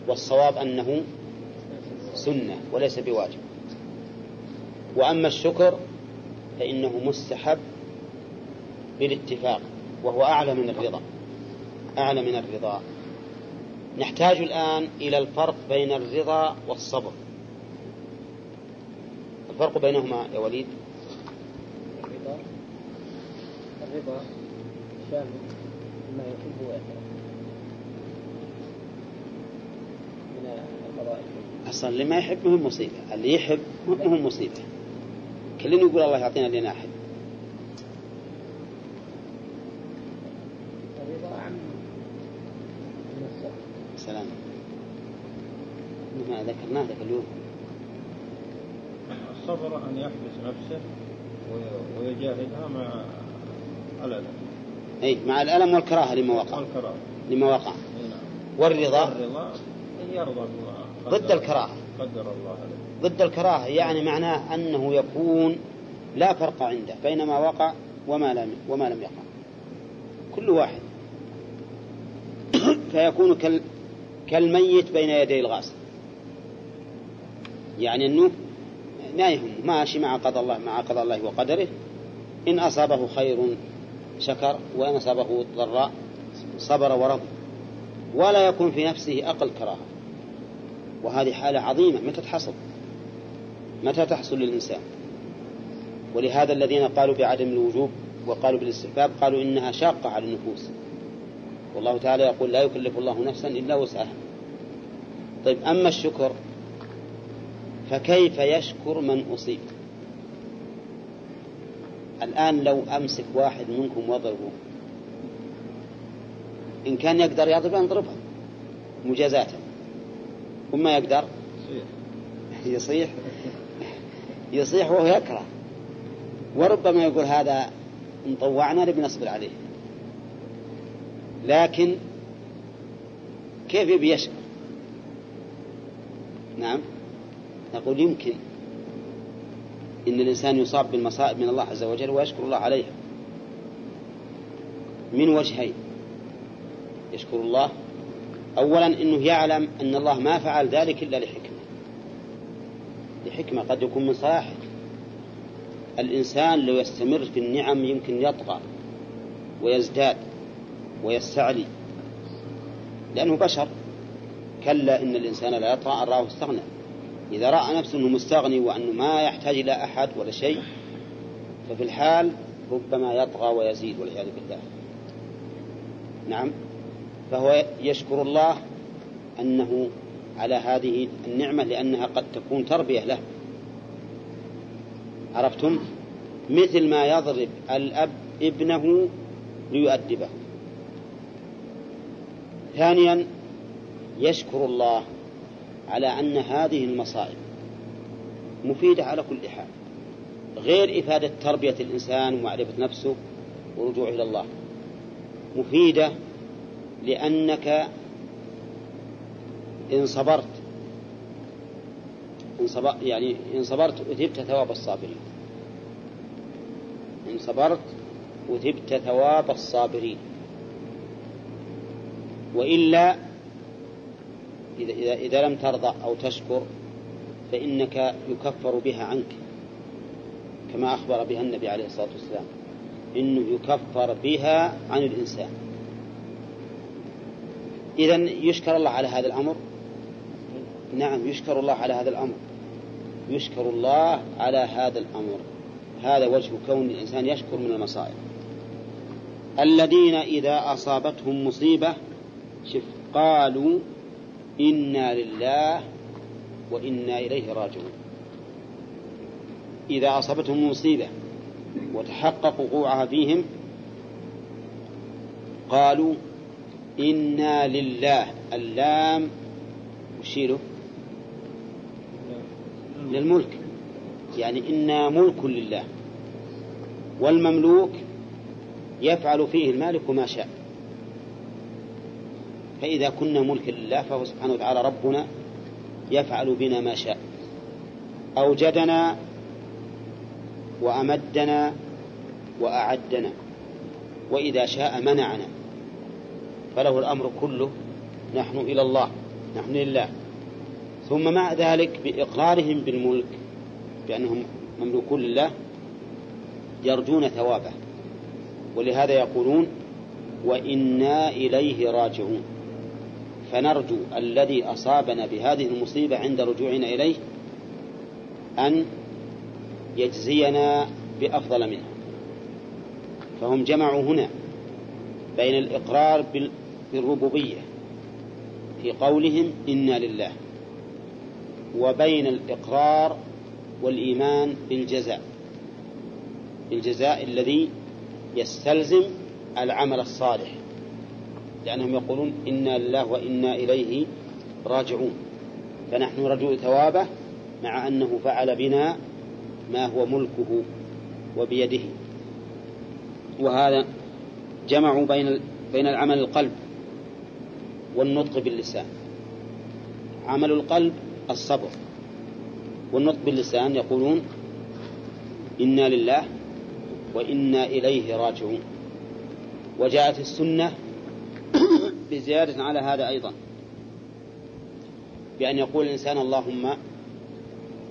والصواب أنه سنة وليس بواجب. وأما الشكر فإنه مستحب بالاتفاق وهو أعلى من الرضا أعلى من الرضا. نحتاج الآن إلى الفرق بين الرضا والصبر. الفرق بينهما يا وليد. الرضا الرضا شامل ما يحب ويكره. من القضاء أصلا اللي ما يحب مهم مصيبة اللي يحب مهم مصيبة. كلنا يقول الله يعطينا اللي نحب الرضا عم من الصبر سلام ما ذكرناه ذاك اليوم. الصبر أن يحبس نفسه وي- ويجاهدها مع الألم. أي مع الألم والكراهة لما وقع. والكراهة. لما وقع. نعم. والرضا؟ والرضا يرضى ضد الكراهة. قدر الله عليه. ضد الكراهة يعني معناه أنه يكون لا فرق عنده بين ما وقع وما لم وما لم يقع. كل واحد. *coughs* فيكون كال كالميت بين يدي الغاسل يعني أنه ما يهم. ماشي مع قضاء الله مع قضاء الله وقدره. إن أصابه خير شكر وإن أصابه ضراء صبر ورضي. ولا يكون في نفسه أقل كراهة. وهذه حالة عظيمة. متى تحصل؟ متى تحصل للإنسان؟ ولهذا الذين قالوا بعدم الوجوب وقالوا بالاستحباب قالوا إنها شاقة على النفوس. والله تعالى يقول لا يكلف الله نفسا إلا وسعها. طيب أما الشكر فكيف يشكر من أصيب؟ الآن لو أمسك واحد منكم واضربه إن كان يقدر يضرب أنضربه مجازاة. وما يقدر صيح. يصيح. يصيح وهو يكره. وربما يقول هذا إن طوعنا نبي نصبر عليه. لكن كيف يبي يشكر؟ نعم. نقول يمكن إن الإنسان يصاب بالمصائب من الله عز وجل ويشكر الله عليها. من وجهين؟ يشكر الله. أولا أنه يعلم أن الله ما فعل ذلك إلا لحكمة. لحكمة قد يكون من صلاحه. الإنسان لو يستمر في النعم يمكن يطغى ويزداد ويستعلي لأنه بشر. كلا إن الإنسان لا يطغى أن رآه استغنى. إذا رأى نفسه أنه مستغني وأنه ما يحتاج إلى أحد ولا شيء ففي الحال ربما يطغى ويزيد والعياذ بالله. نعم. فهو يشكر الله أنه على هذه النعمة لأنها قد تكون تربية له. عرفتم؟ مثل ما يضرب الأب ابنه ليؤدبه. ثانيا يشكر الله على أن هذه المصائب مفيدة على كل حال غير إفادة تربية الإنسان ومعرفة نفسه ورجوع إلى الله. مفيدة لأنك إن صبرت إن صبر يعني إن صبرت أثبت ثواب الصابرين. إن صبرت أثبت ثواب الصابرين. وإلا إذا, إذا, لم ترضى أو تشكر فإنك يكفر بها عنك كما أخبر بها النبي عليه الصلاة والسلام. إنه يكفر بها عن الإنسان. إذا يشكر الله على هذا الأمر؟ نعم يشكر الله على هذا الأمر. يشكر الله على هذا الأمر. هذا وجه كون الإنسان يشكر من المصائب. الذين إذا أصابتهم مصيبة قالوا إنا لله وإنا إليه راجعون. إذا أصابتهم مصيبة وتحقق وقوعها فيهم قالوا إنا لله. اللام وشيله للملك. يعني إنا ملك لله. والمملوك يفعل فيه المالك ما شاء. فإذا كنا ملكا لله فهو سبحانه وتعالى ربنا يفعل بنا ما شاء. أوجدنا وأمدنا وأعدنا. وإذا شاء منعنا. فله الأمر كله. نحن إلى الله. نحن لله. ثم مع ذلك بإقرارهم بالملك بأنهم مملوكون لله يرجون ثوابه. ولهذا يقولون وإنا إليه راجعون. فنرجو الذي أصابنا بهذه المصيبة عند رجوعنا إليه أن يجزينا بأفضل منها. فهم جمعوا هنا بين الإقرار بالربوبية في قولهم إنا لله وبين الإقرار والإيمان بالجزاء الجزاء الذي يستلزم العمل الصالح. لأنهم يقولون إنا لله وإنا إليه راجعون. فنحن رجو ثوابه مع أنه فعل بنا ما هو ملكه وبيده. وهذا جمعوا بين بين العمل القلب والنطق باللسان. عمل القلب الصبر. والنطق باللسان يقولون إنا لله وإنا إليه راجعون. وجاءت السنة بزيادة على هذا أيضا. بأن يقول الإنسان اللهم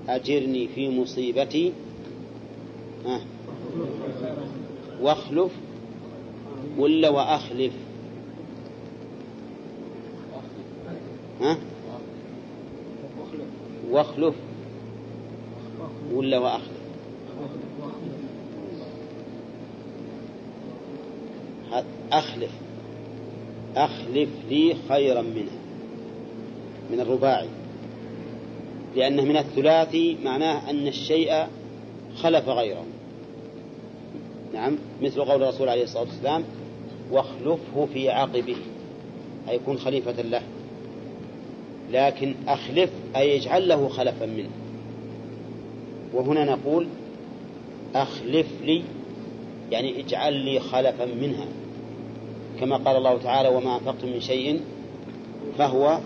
أجرني في مصيبتي. واخلف ولا وأخلف؟ ها. واخلف ولا وأخلف؟ أخلف. أخلف لي خيرا منها من الرباعي لأنه من الثلاثي معناه أن الشيء خلف غيره. نعم مثل قول الرسول عليه الصلاة والسلام واخلفه في عقبه أي يكون خليفة له لكن أخلف أي اجعل له خلفا منه. وهنا نقول أخلف لي يعني اجعل لي خلفا منها. كما قال الله تعالى وما أنفقتم من شيء فهو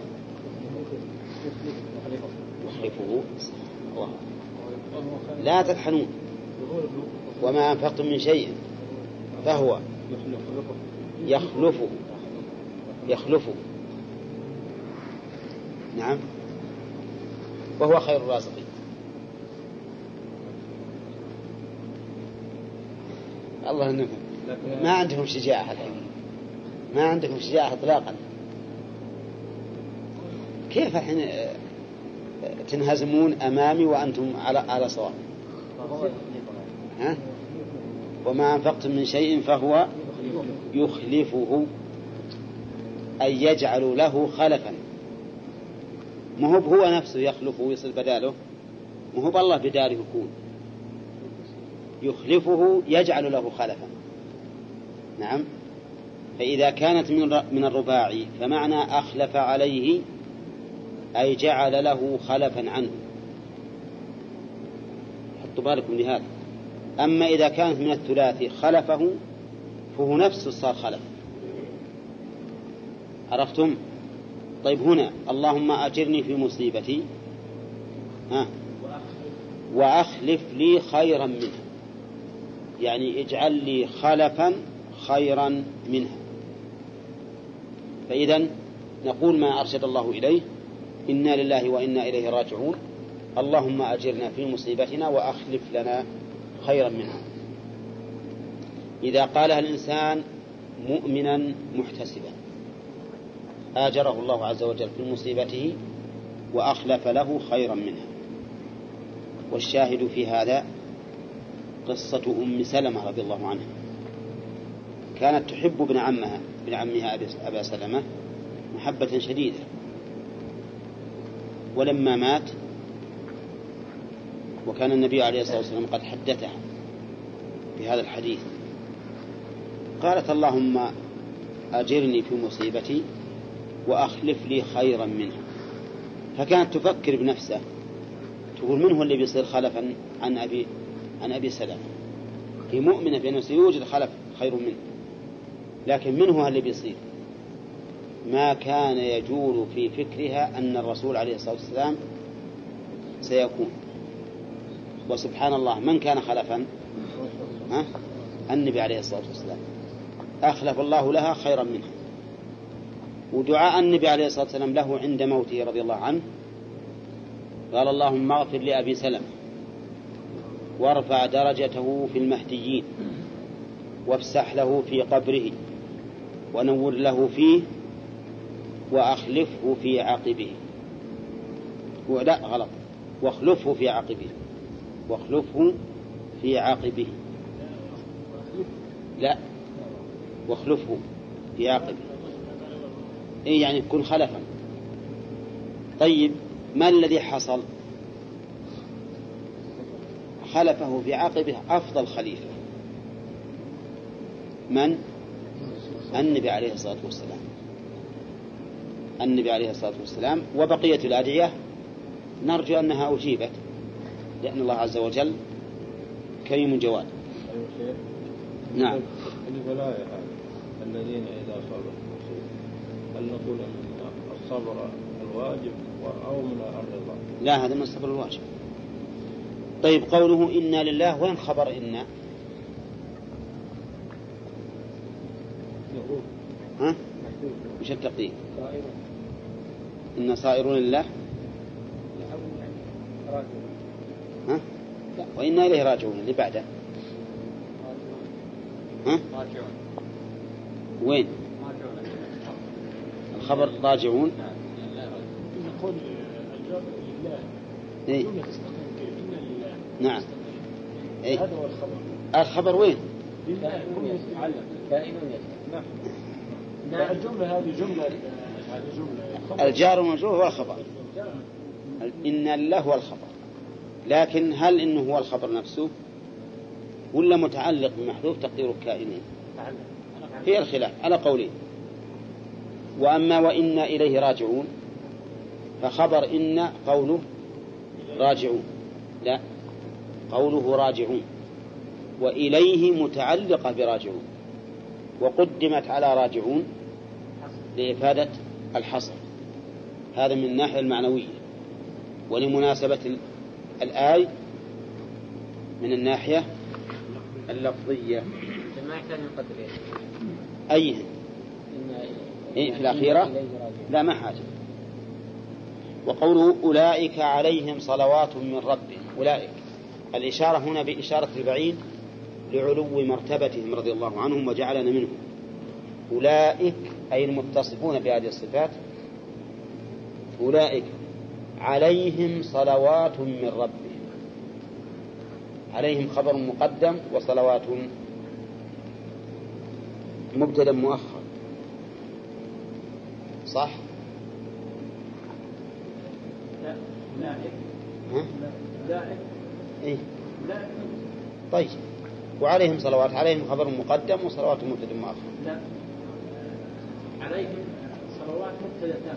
يخلفه الله لا تطحنون وما أنفقتم من شيء فهو يخلفه. يخلفه. نعم. وهو خير الرازقين. الله انهم ما عندهم شجاعة الحين. ما عندهم شجاعة اطلاقا. كيف الحين تنهزمون أمامي وأنتم على على صواب؟ ها؟ وما أنفقتم من شيء فهو يخلفه أي يجعل له خلفا. ما هو هو نفسه يخلفه ويصل بداله؟ ما هو بالله بداره يكون. يخلفه يجعل له خلفا. نعم؟ فإذا كانت من من الرباعي فمعنى أخلف عليه أي جعل له خلفا عنه. حطوا بالكم لهذا. أما إذا كانت من الثلاثي خلفه فهو نفسه صار خلف. عرفتم؟ طيب هنا اللهم أجرني في مصيبتي. ها؟ وأخلف لي خيرا منها. يعني اجعل لي خلفا خيرا منها. فإذا نقول ما أرشد الله إليه إنا لله وإنا إليه راجعون. اللهم أجرنا في مصيبتنا وأخلف لنا خيرا منها. إذا قالها الإنسان مؤمنا محتسبا آجره الله عز وجل في مصيبته وأخلف له خيرا منها. والشاهد في هذا قصة أم سلمة رضي الله عنها. كانت تحب ابن عمها ابن عمها أبا سلمة محبة شديدة. ولما مات وكان النبي عليه الصلاة والسلام قد حدثها بهذا الحديث. قالت اللهم أجرني في مصيبتي وأخلف لي خيرا منها. فكانت تفكر بنفسها تقول من هو اللي بيصير خلفا عن أبي عن أبي سلمة؟ هي مؤمنة بأنه سيوجد خلف خير منه. لكن من هو اللي بيصير؟ ما كان يجول في فكرها أن الرسول عليه الصلاة والسلام سيكون. وسبحان الله من كان خلفا؟ ها؟ النبي عليه الصلاة والسلام. أخلف الله لها خيرا منها. ودعاء النبي عليه الصلاة والسلام له عند موته رضي الله عنه. قال اللهم اغفر لأبي سلمة وارفع درجته في المهديين وافسح له في قبره ونور له فيه وأخلفه في عقبه. لا غلط. واخلفه في عقبه. واخلفه في عقبه. لا. واخلفه في عقبه. إيه يعني كن خلفا. طيب ما الذي حصل؟ خلفه في عقبه أفضل خليفة. من؟ النبي عليه الصلاة والسلام. النبي عليه الصلاة والسلام وبقية الأدعية نرجو أنها أجيبت لأن الله عز وجل كريم جواد. نعم. البلايا هذه الذين إذا صبروا هل نقول أن الصبر الواجب أو من الرضا لا هذا من الصبر الواجب. طيب قوله إنا لله وين خبر إنا؟ ها؟ وش التقدير؟ إن صائرون لله؟ ها؟ وإنا إليه راجعون اللي بعده. ها؟ راجعون وين؟ الخبر راجعون؟ نقول لله إيه؟ لله نعم. إيه؟ هذا هو الخبر. الخبر وين؟ يتعلق كائن يتعلق نعم. الجملة هذه جملة هذه جملة. الجار والمجرور هو الخبر. إن الله هو الخبر. لكن هل إنه هو الخبر نفسه؟ ولا متعلق بمحذوف تقديره كائنين هي الخلاف على قولين. وأما وإنا إليه راجعون فخبر إن قوله راجعون. لا قوله راجعون. وإليه متعلقة براجعون. وقدمت على راجعون لإفادة الحصر. هذا من الناحية المعنوية. ولمناسبة ال- الآية من الناحية اللفظية. أي إيه. في الأخيرة؟ لا ما حاجة. وقوله أولئك عليهم صلوات من ربهم. أولئك. الإشارة هنا بإشارة البعيد لعلو مرتبتهم رضي الله عنهم وجعلنا منهم أولئك أي المتصفون بهذه الصفات أولئك عليهم صلوات من ربهم عليهم خبر مقدم وصلوات مبتدا مؤخر صح لا لا ها؟ لا إيه؟ لا طيب وعليهم صلوات عليهم خبر مقدم وصلوات مبتدأ مؤخر. لا عليهم صلوات مبتدأتان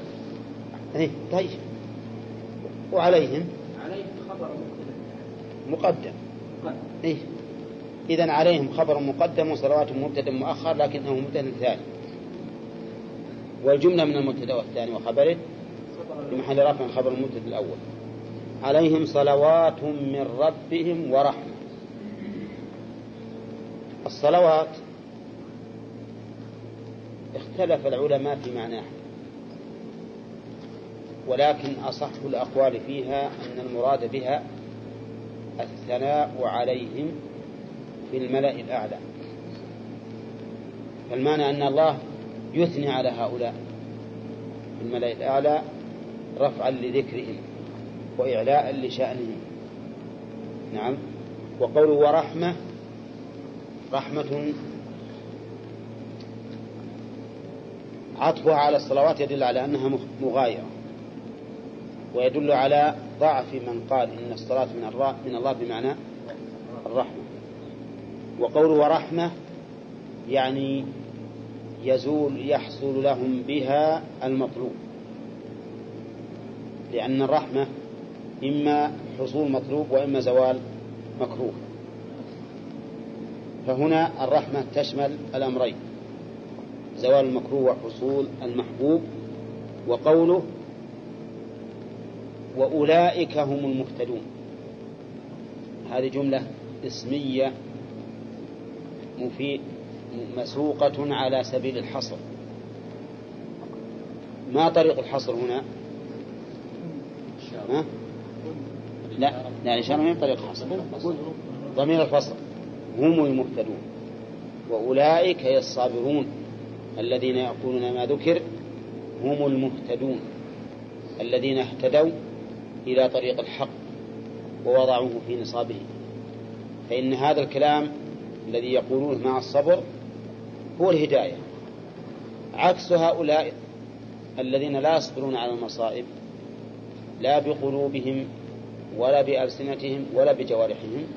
إيه؟ طيب. وعليهم عليهم خبر مبتدأ. مقدم. قد إيه؟ إذا عليهم خبر مقدم وصلوات مبتدأ مؤخر لكنه مبتدأ ثاني. والجملة من المبتدأ والثاني وخبره في محل رفع خبر المبتدأ الأول. عليهم صلوات من ربهم ورحمة. الصلوات اختلف العلماء في معناها ولكن أصح الأقوال فيها أن المراد بها الثناء عليهم في الملأ الأعلى. فالمعنى أن الله يثني على هؤلاء في الملأ الأعلى رفعا لذكرهم وإعلاء لشأنهم. نعم. وقوله ورحمة رحمة. عطفها على الصلوات يدل على أنها مغايرة ويدل على ضعف من قال إن الصلاة من من الله بمعنى الرحمة. وقوله ورحمة يعني يزول يحصل لهم بها المطلوب. لأن الرحمة إما حصول مطلوب وإما زوال مكروه. فهنا الرحمة تشمل الأمرين زوال المكروه وحصول المحبوب وقوله وأولئك هم المهتدون. هذه جملة اسمية مفيد مسوقة على سبيل الحصر. ما طريق الحصر هنا؟ ها؟ لا لا الإشارة من طريق الحصر. ضمير الفصل. هم المهتدون وأولئك هي الصابرون الذين يقولون ما ذكر هم المهتدون الذين اهتدوا إلى طريق الحق ووضعوه في نصابه فإن هذا الكلام الذي يقولونه مع الصبر هو الهداية عكس هؤلاء الذين لا يصبرون على المصائب لا بقلوبهم ولا بألسنتهم ولا بجوارحهم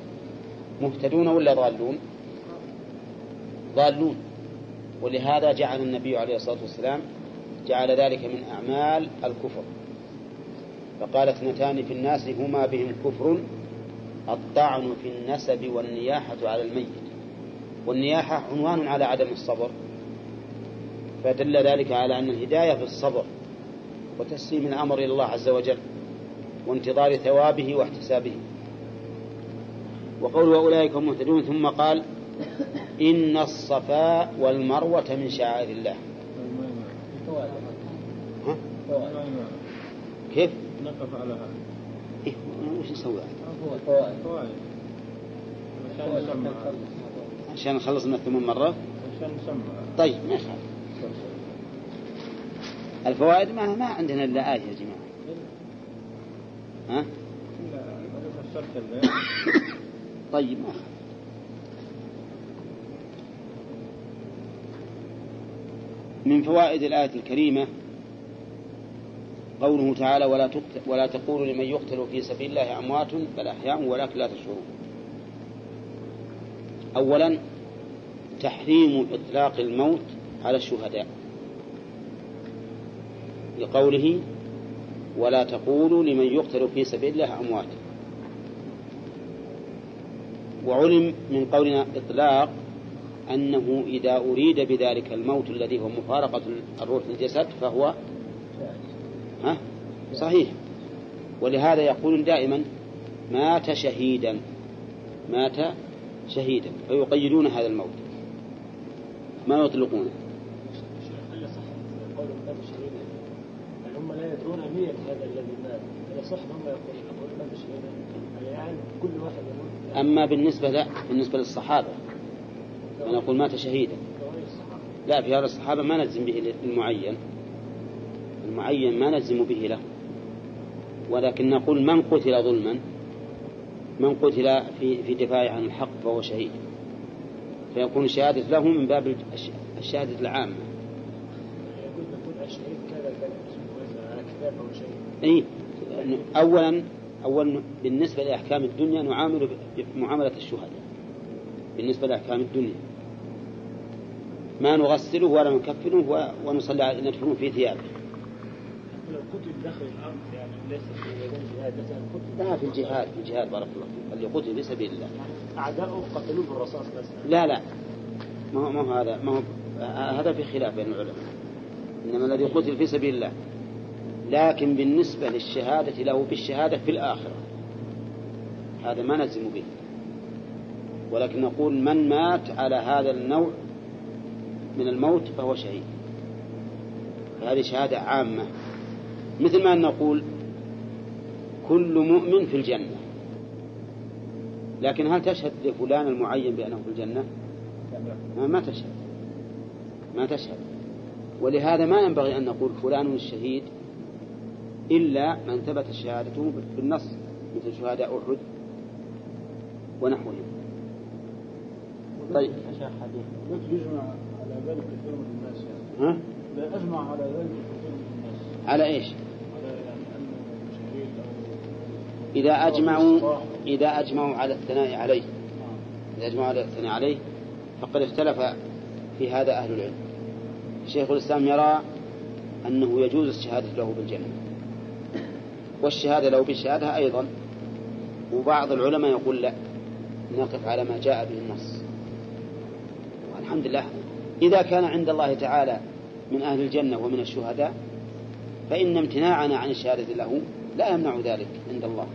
مهتدون ولا ضالون؟ ضالون. ولهذا جعل النبي عليه الصلاة والسلام جعل ذلك من أعمال الكفر. فقال اثنتان في الناس هما بهم كفر الطعن في النسب والنياحة على الميت. والنياحة عنوان على عدم الصبر. فدل ذلك على أن الهداية في الصبر وتسليم الأمر إلى الله عز وجل وانتظار ثوابه واحتسابه. وقول وأولئك هم مهتدون ثم قال إن الصفاء والمروة من شعائر الله. ها؟ كيف؟ نقف على هذا. إيه وش نسوي عشان نخلص من الثمن مرة. عشان نسمع طيب ما يخالف. الفوائد ما ما عندنا إلا آية يا جماعة. ها؟ *coughs* طيب من فوائد الآية الكريمة قوله تعالى ولا ولا تقولوا لمن يقتل في سبيل الله أموات بل أحياء ولكن لا تشعرون. أولا تحريم إطلاق الموت على الشهداء. لقوله ولا تقولوا لمن يقتل في سبيل الله أموات وعلم من قولنا إطلاق أنه إذا أريد بذلك الموت الذي هو مفارقة الروح للجسد فهو ها؟ صحيح. ولهذا يقول دائما مات شهيدا. مات شهيدا. فيقيدون هذا الموت. ما يطلقونه؟ هم لا يدرون نية هذا الذي مات؟ إذا صح هم يقولون يقول مات شهيدا؟ يعني كل واحد أما بالنسبة لا بالنسبة للصحابة. فنقول مات شهيدا. لا في هذا الصحابة ما نجزم به المعين. المعين ما نجزم به له. ولكن نقول من قتل ظلما من قتل في في دفاعه عن الحق فهو شهيد. فيكون الشهادة له من باب الش- الشهادة العامة. أي أولا أولا بالنسبة لأحكام الدنيا نعامل بمعاملة الشهداء. بالنسبة لأحكام الدنيا. ما نغسله ولا نكفنه ونصلي ندفنه في ثيابه. لو قتل داخل الأرض يعني ليس في جهاد مثلا قتل لا في الجهاد في الجهاد بارك الله فيك. اللي قتل في سبيل الله. أعداؤه قتلوه بالرصاص مثلا لا لا. ما هو ما هو هذا ما هو هذا في خلاف بين العلماء. إنما الذي قتل في سبيل الله. لكن بالنسبة للشهادة له بالشهادة في الآخرة. هذا ما نلزم به. ولكن نقول من مات على هذا النوع من الموت فهو شهيد. فهذه شهادة عامة. مثل ما أن نقول كل مؤمن في الجنة. لكن هل تشهد لفلان المعين بأنه في الجنة؟ ما, ما تشهد. ما تشهد. ولهذا ما ينبغي أن نقول فلان الشهيد إلا من ثبت شهادته بالنص مثل شهداء أحد ونحوهم. طيب. يجمع على ذلك كثير من الناس يعني ها؟ لا أجمع على ذلك كثير من الناس على إيش؟ على أو إذا أجمعوا. إذا أجمعوا على الثناء عليه. إذا أجمعوا على الثناء عليه فقد اختلف في هذا أهل العلم. شيخ الإسلام يرى أنه يجوز الشهادة له بالجنة. والشهادة له بالشهادة أيضا. وبعض العلماء يقول لا نقف على ما جاء به النص. والحمد لله إذا كان عند الله تعالى من أهل الجنة ومن الشهداء فإن امتناعنا عن الشهادة له لا يمنع ذلك عند الله.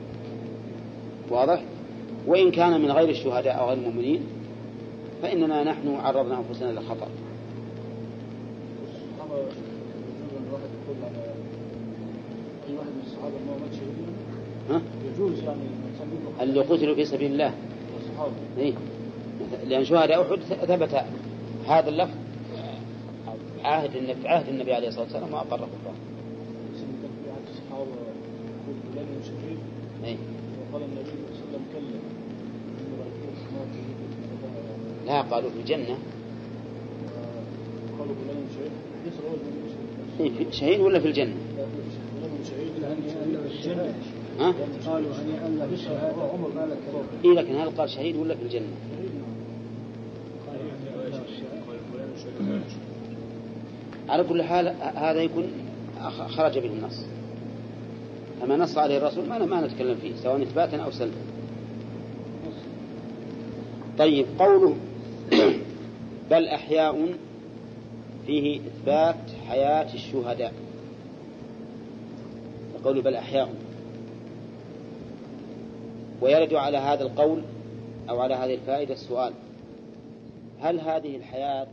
واضح؟ وإن كان من غير الشهداء أو غير المؤمنين فإننا نحن عرضنا أنفسنا للخطر واحد من مات شهيدا ها؟ يجوز يعني اللي قتلوا في سبيل الله. الصحابة إيه؟ لأن شهداء أحد ثبت هذا اللفظ. عهد النبي عهد النبي عليه الصلاة والسلام وأقره الله. في الصحابة فلان شهيد إيه؟ وقال النبي صلى الله عليه وسلم كلا لا قالوا في الجنة. قالوا فلان شهيد إيه في- شهيد ولا في الجنة؟ شهيد لأن الجنة. ها؟ قالوا قال إيه لكن هل قال شهيد ولا في الجنة؟ على كل حال هذا يكون خرج به النص. أما نص عليه الرسول ما ما نتكلم فيه سواء إثباتا أو سلبا. طيب قوله *clears throat* بل أحياء فيه إثبات حياة الشهداء. قول بل أحياء. ويرد على هذا القول أو على هذه الفائدة السؤال هل هذه الحياة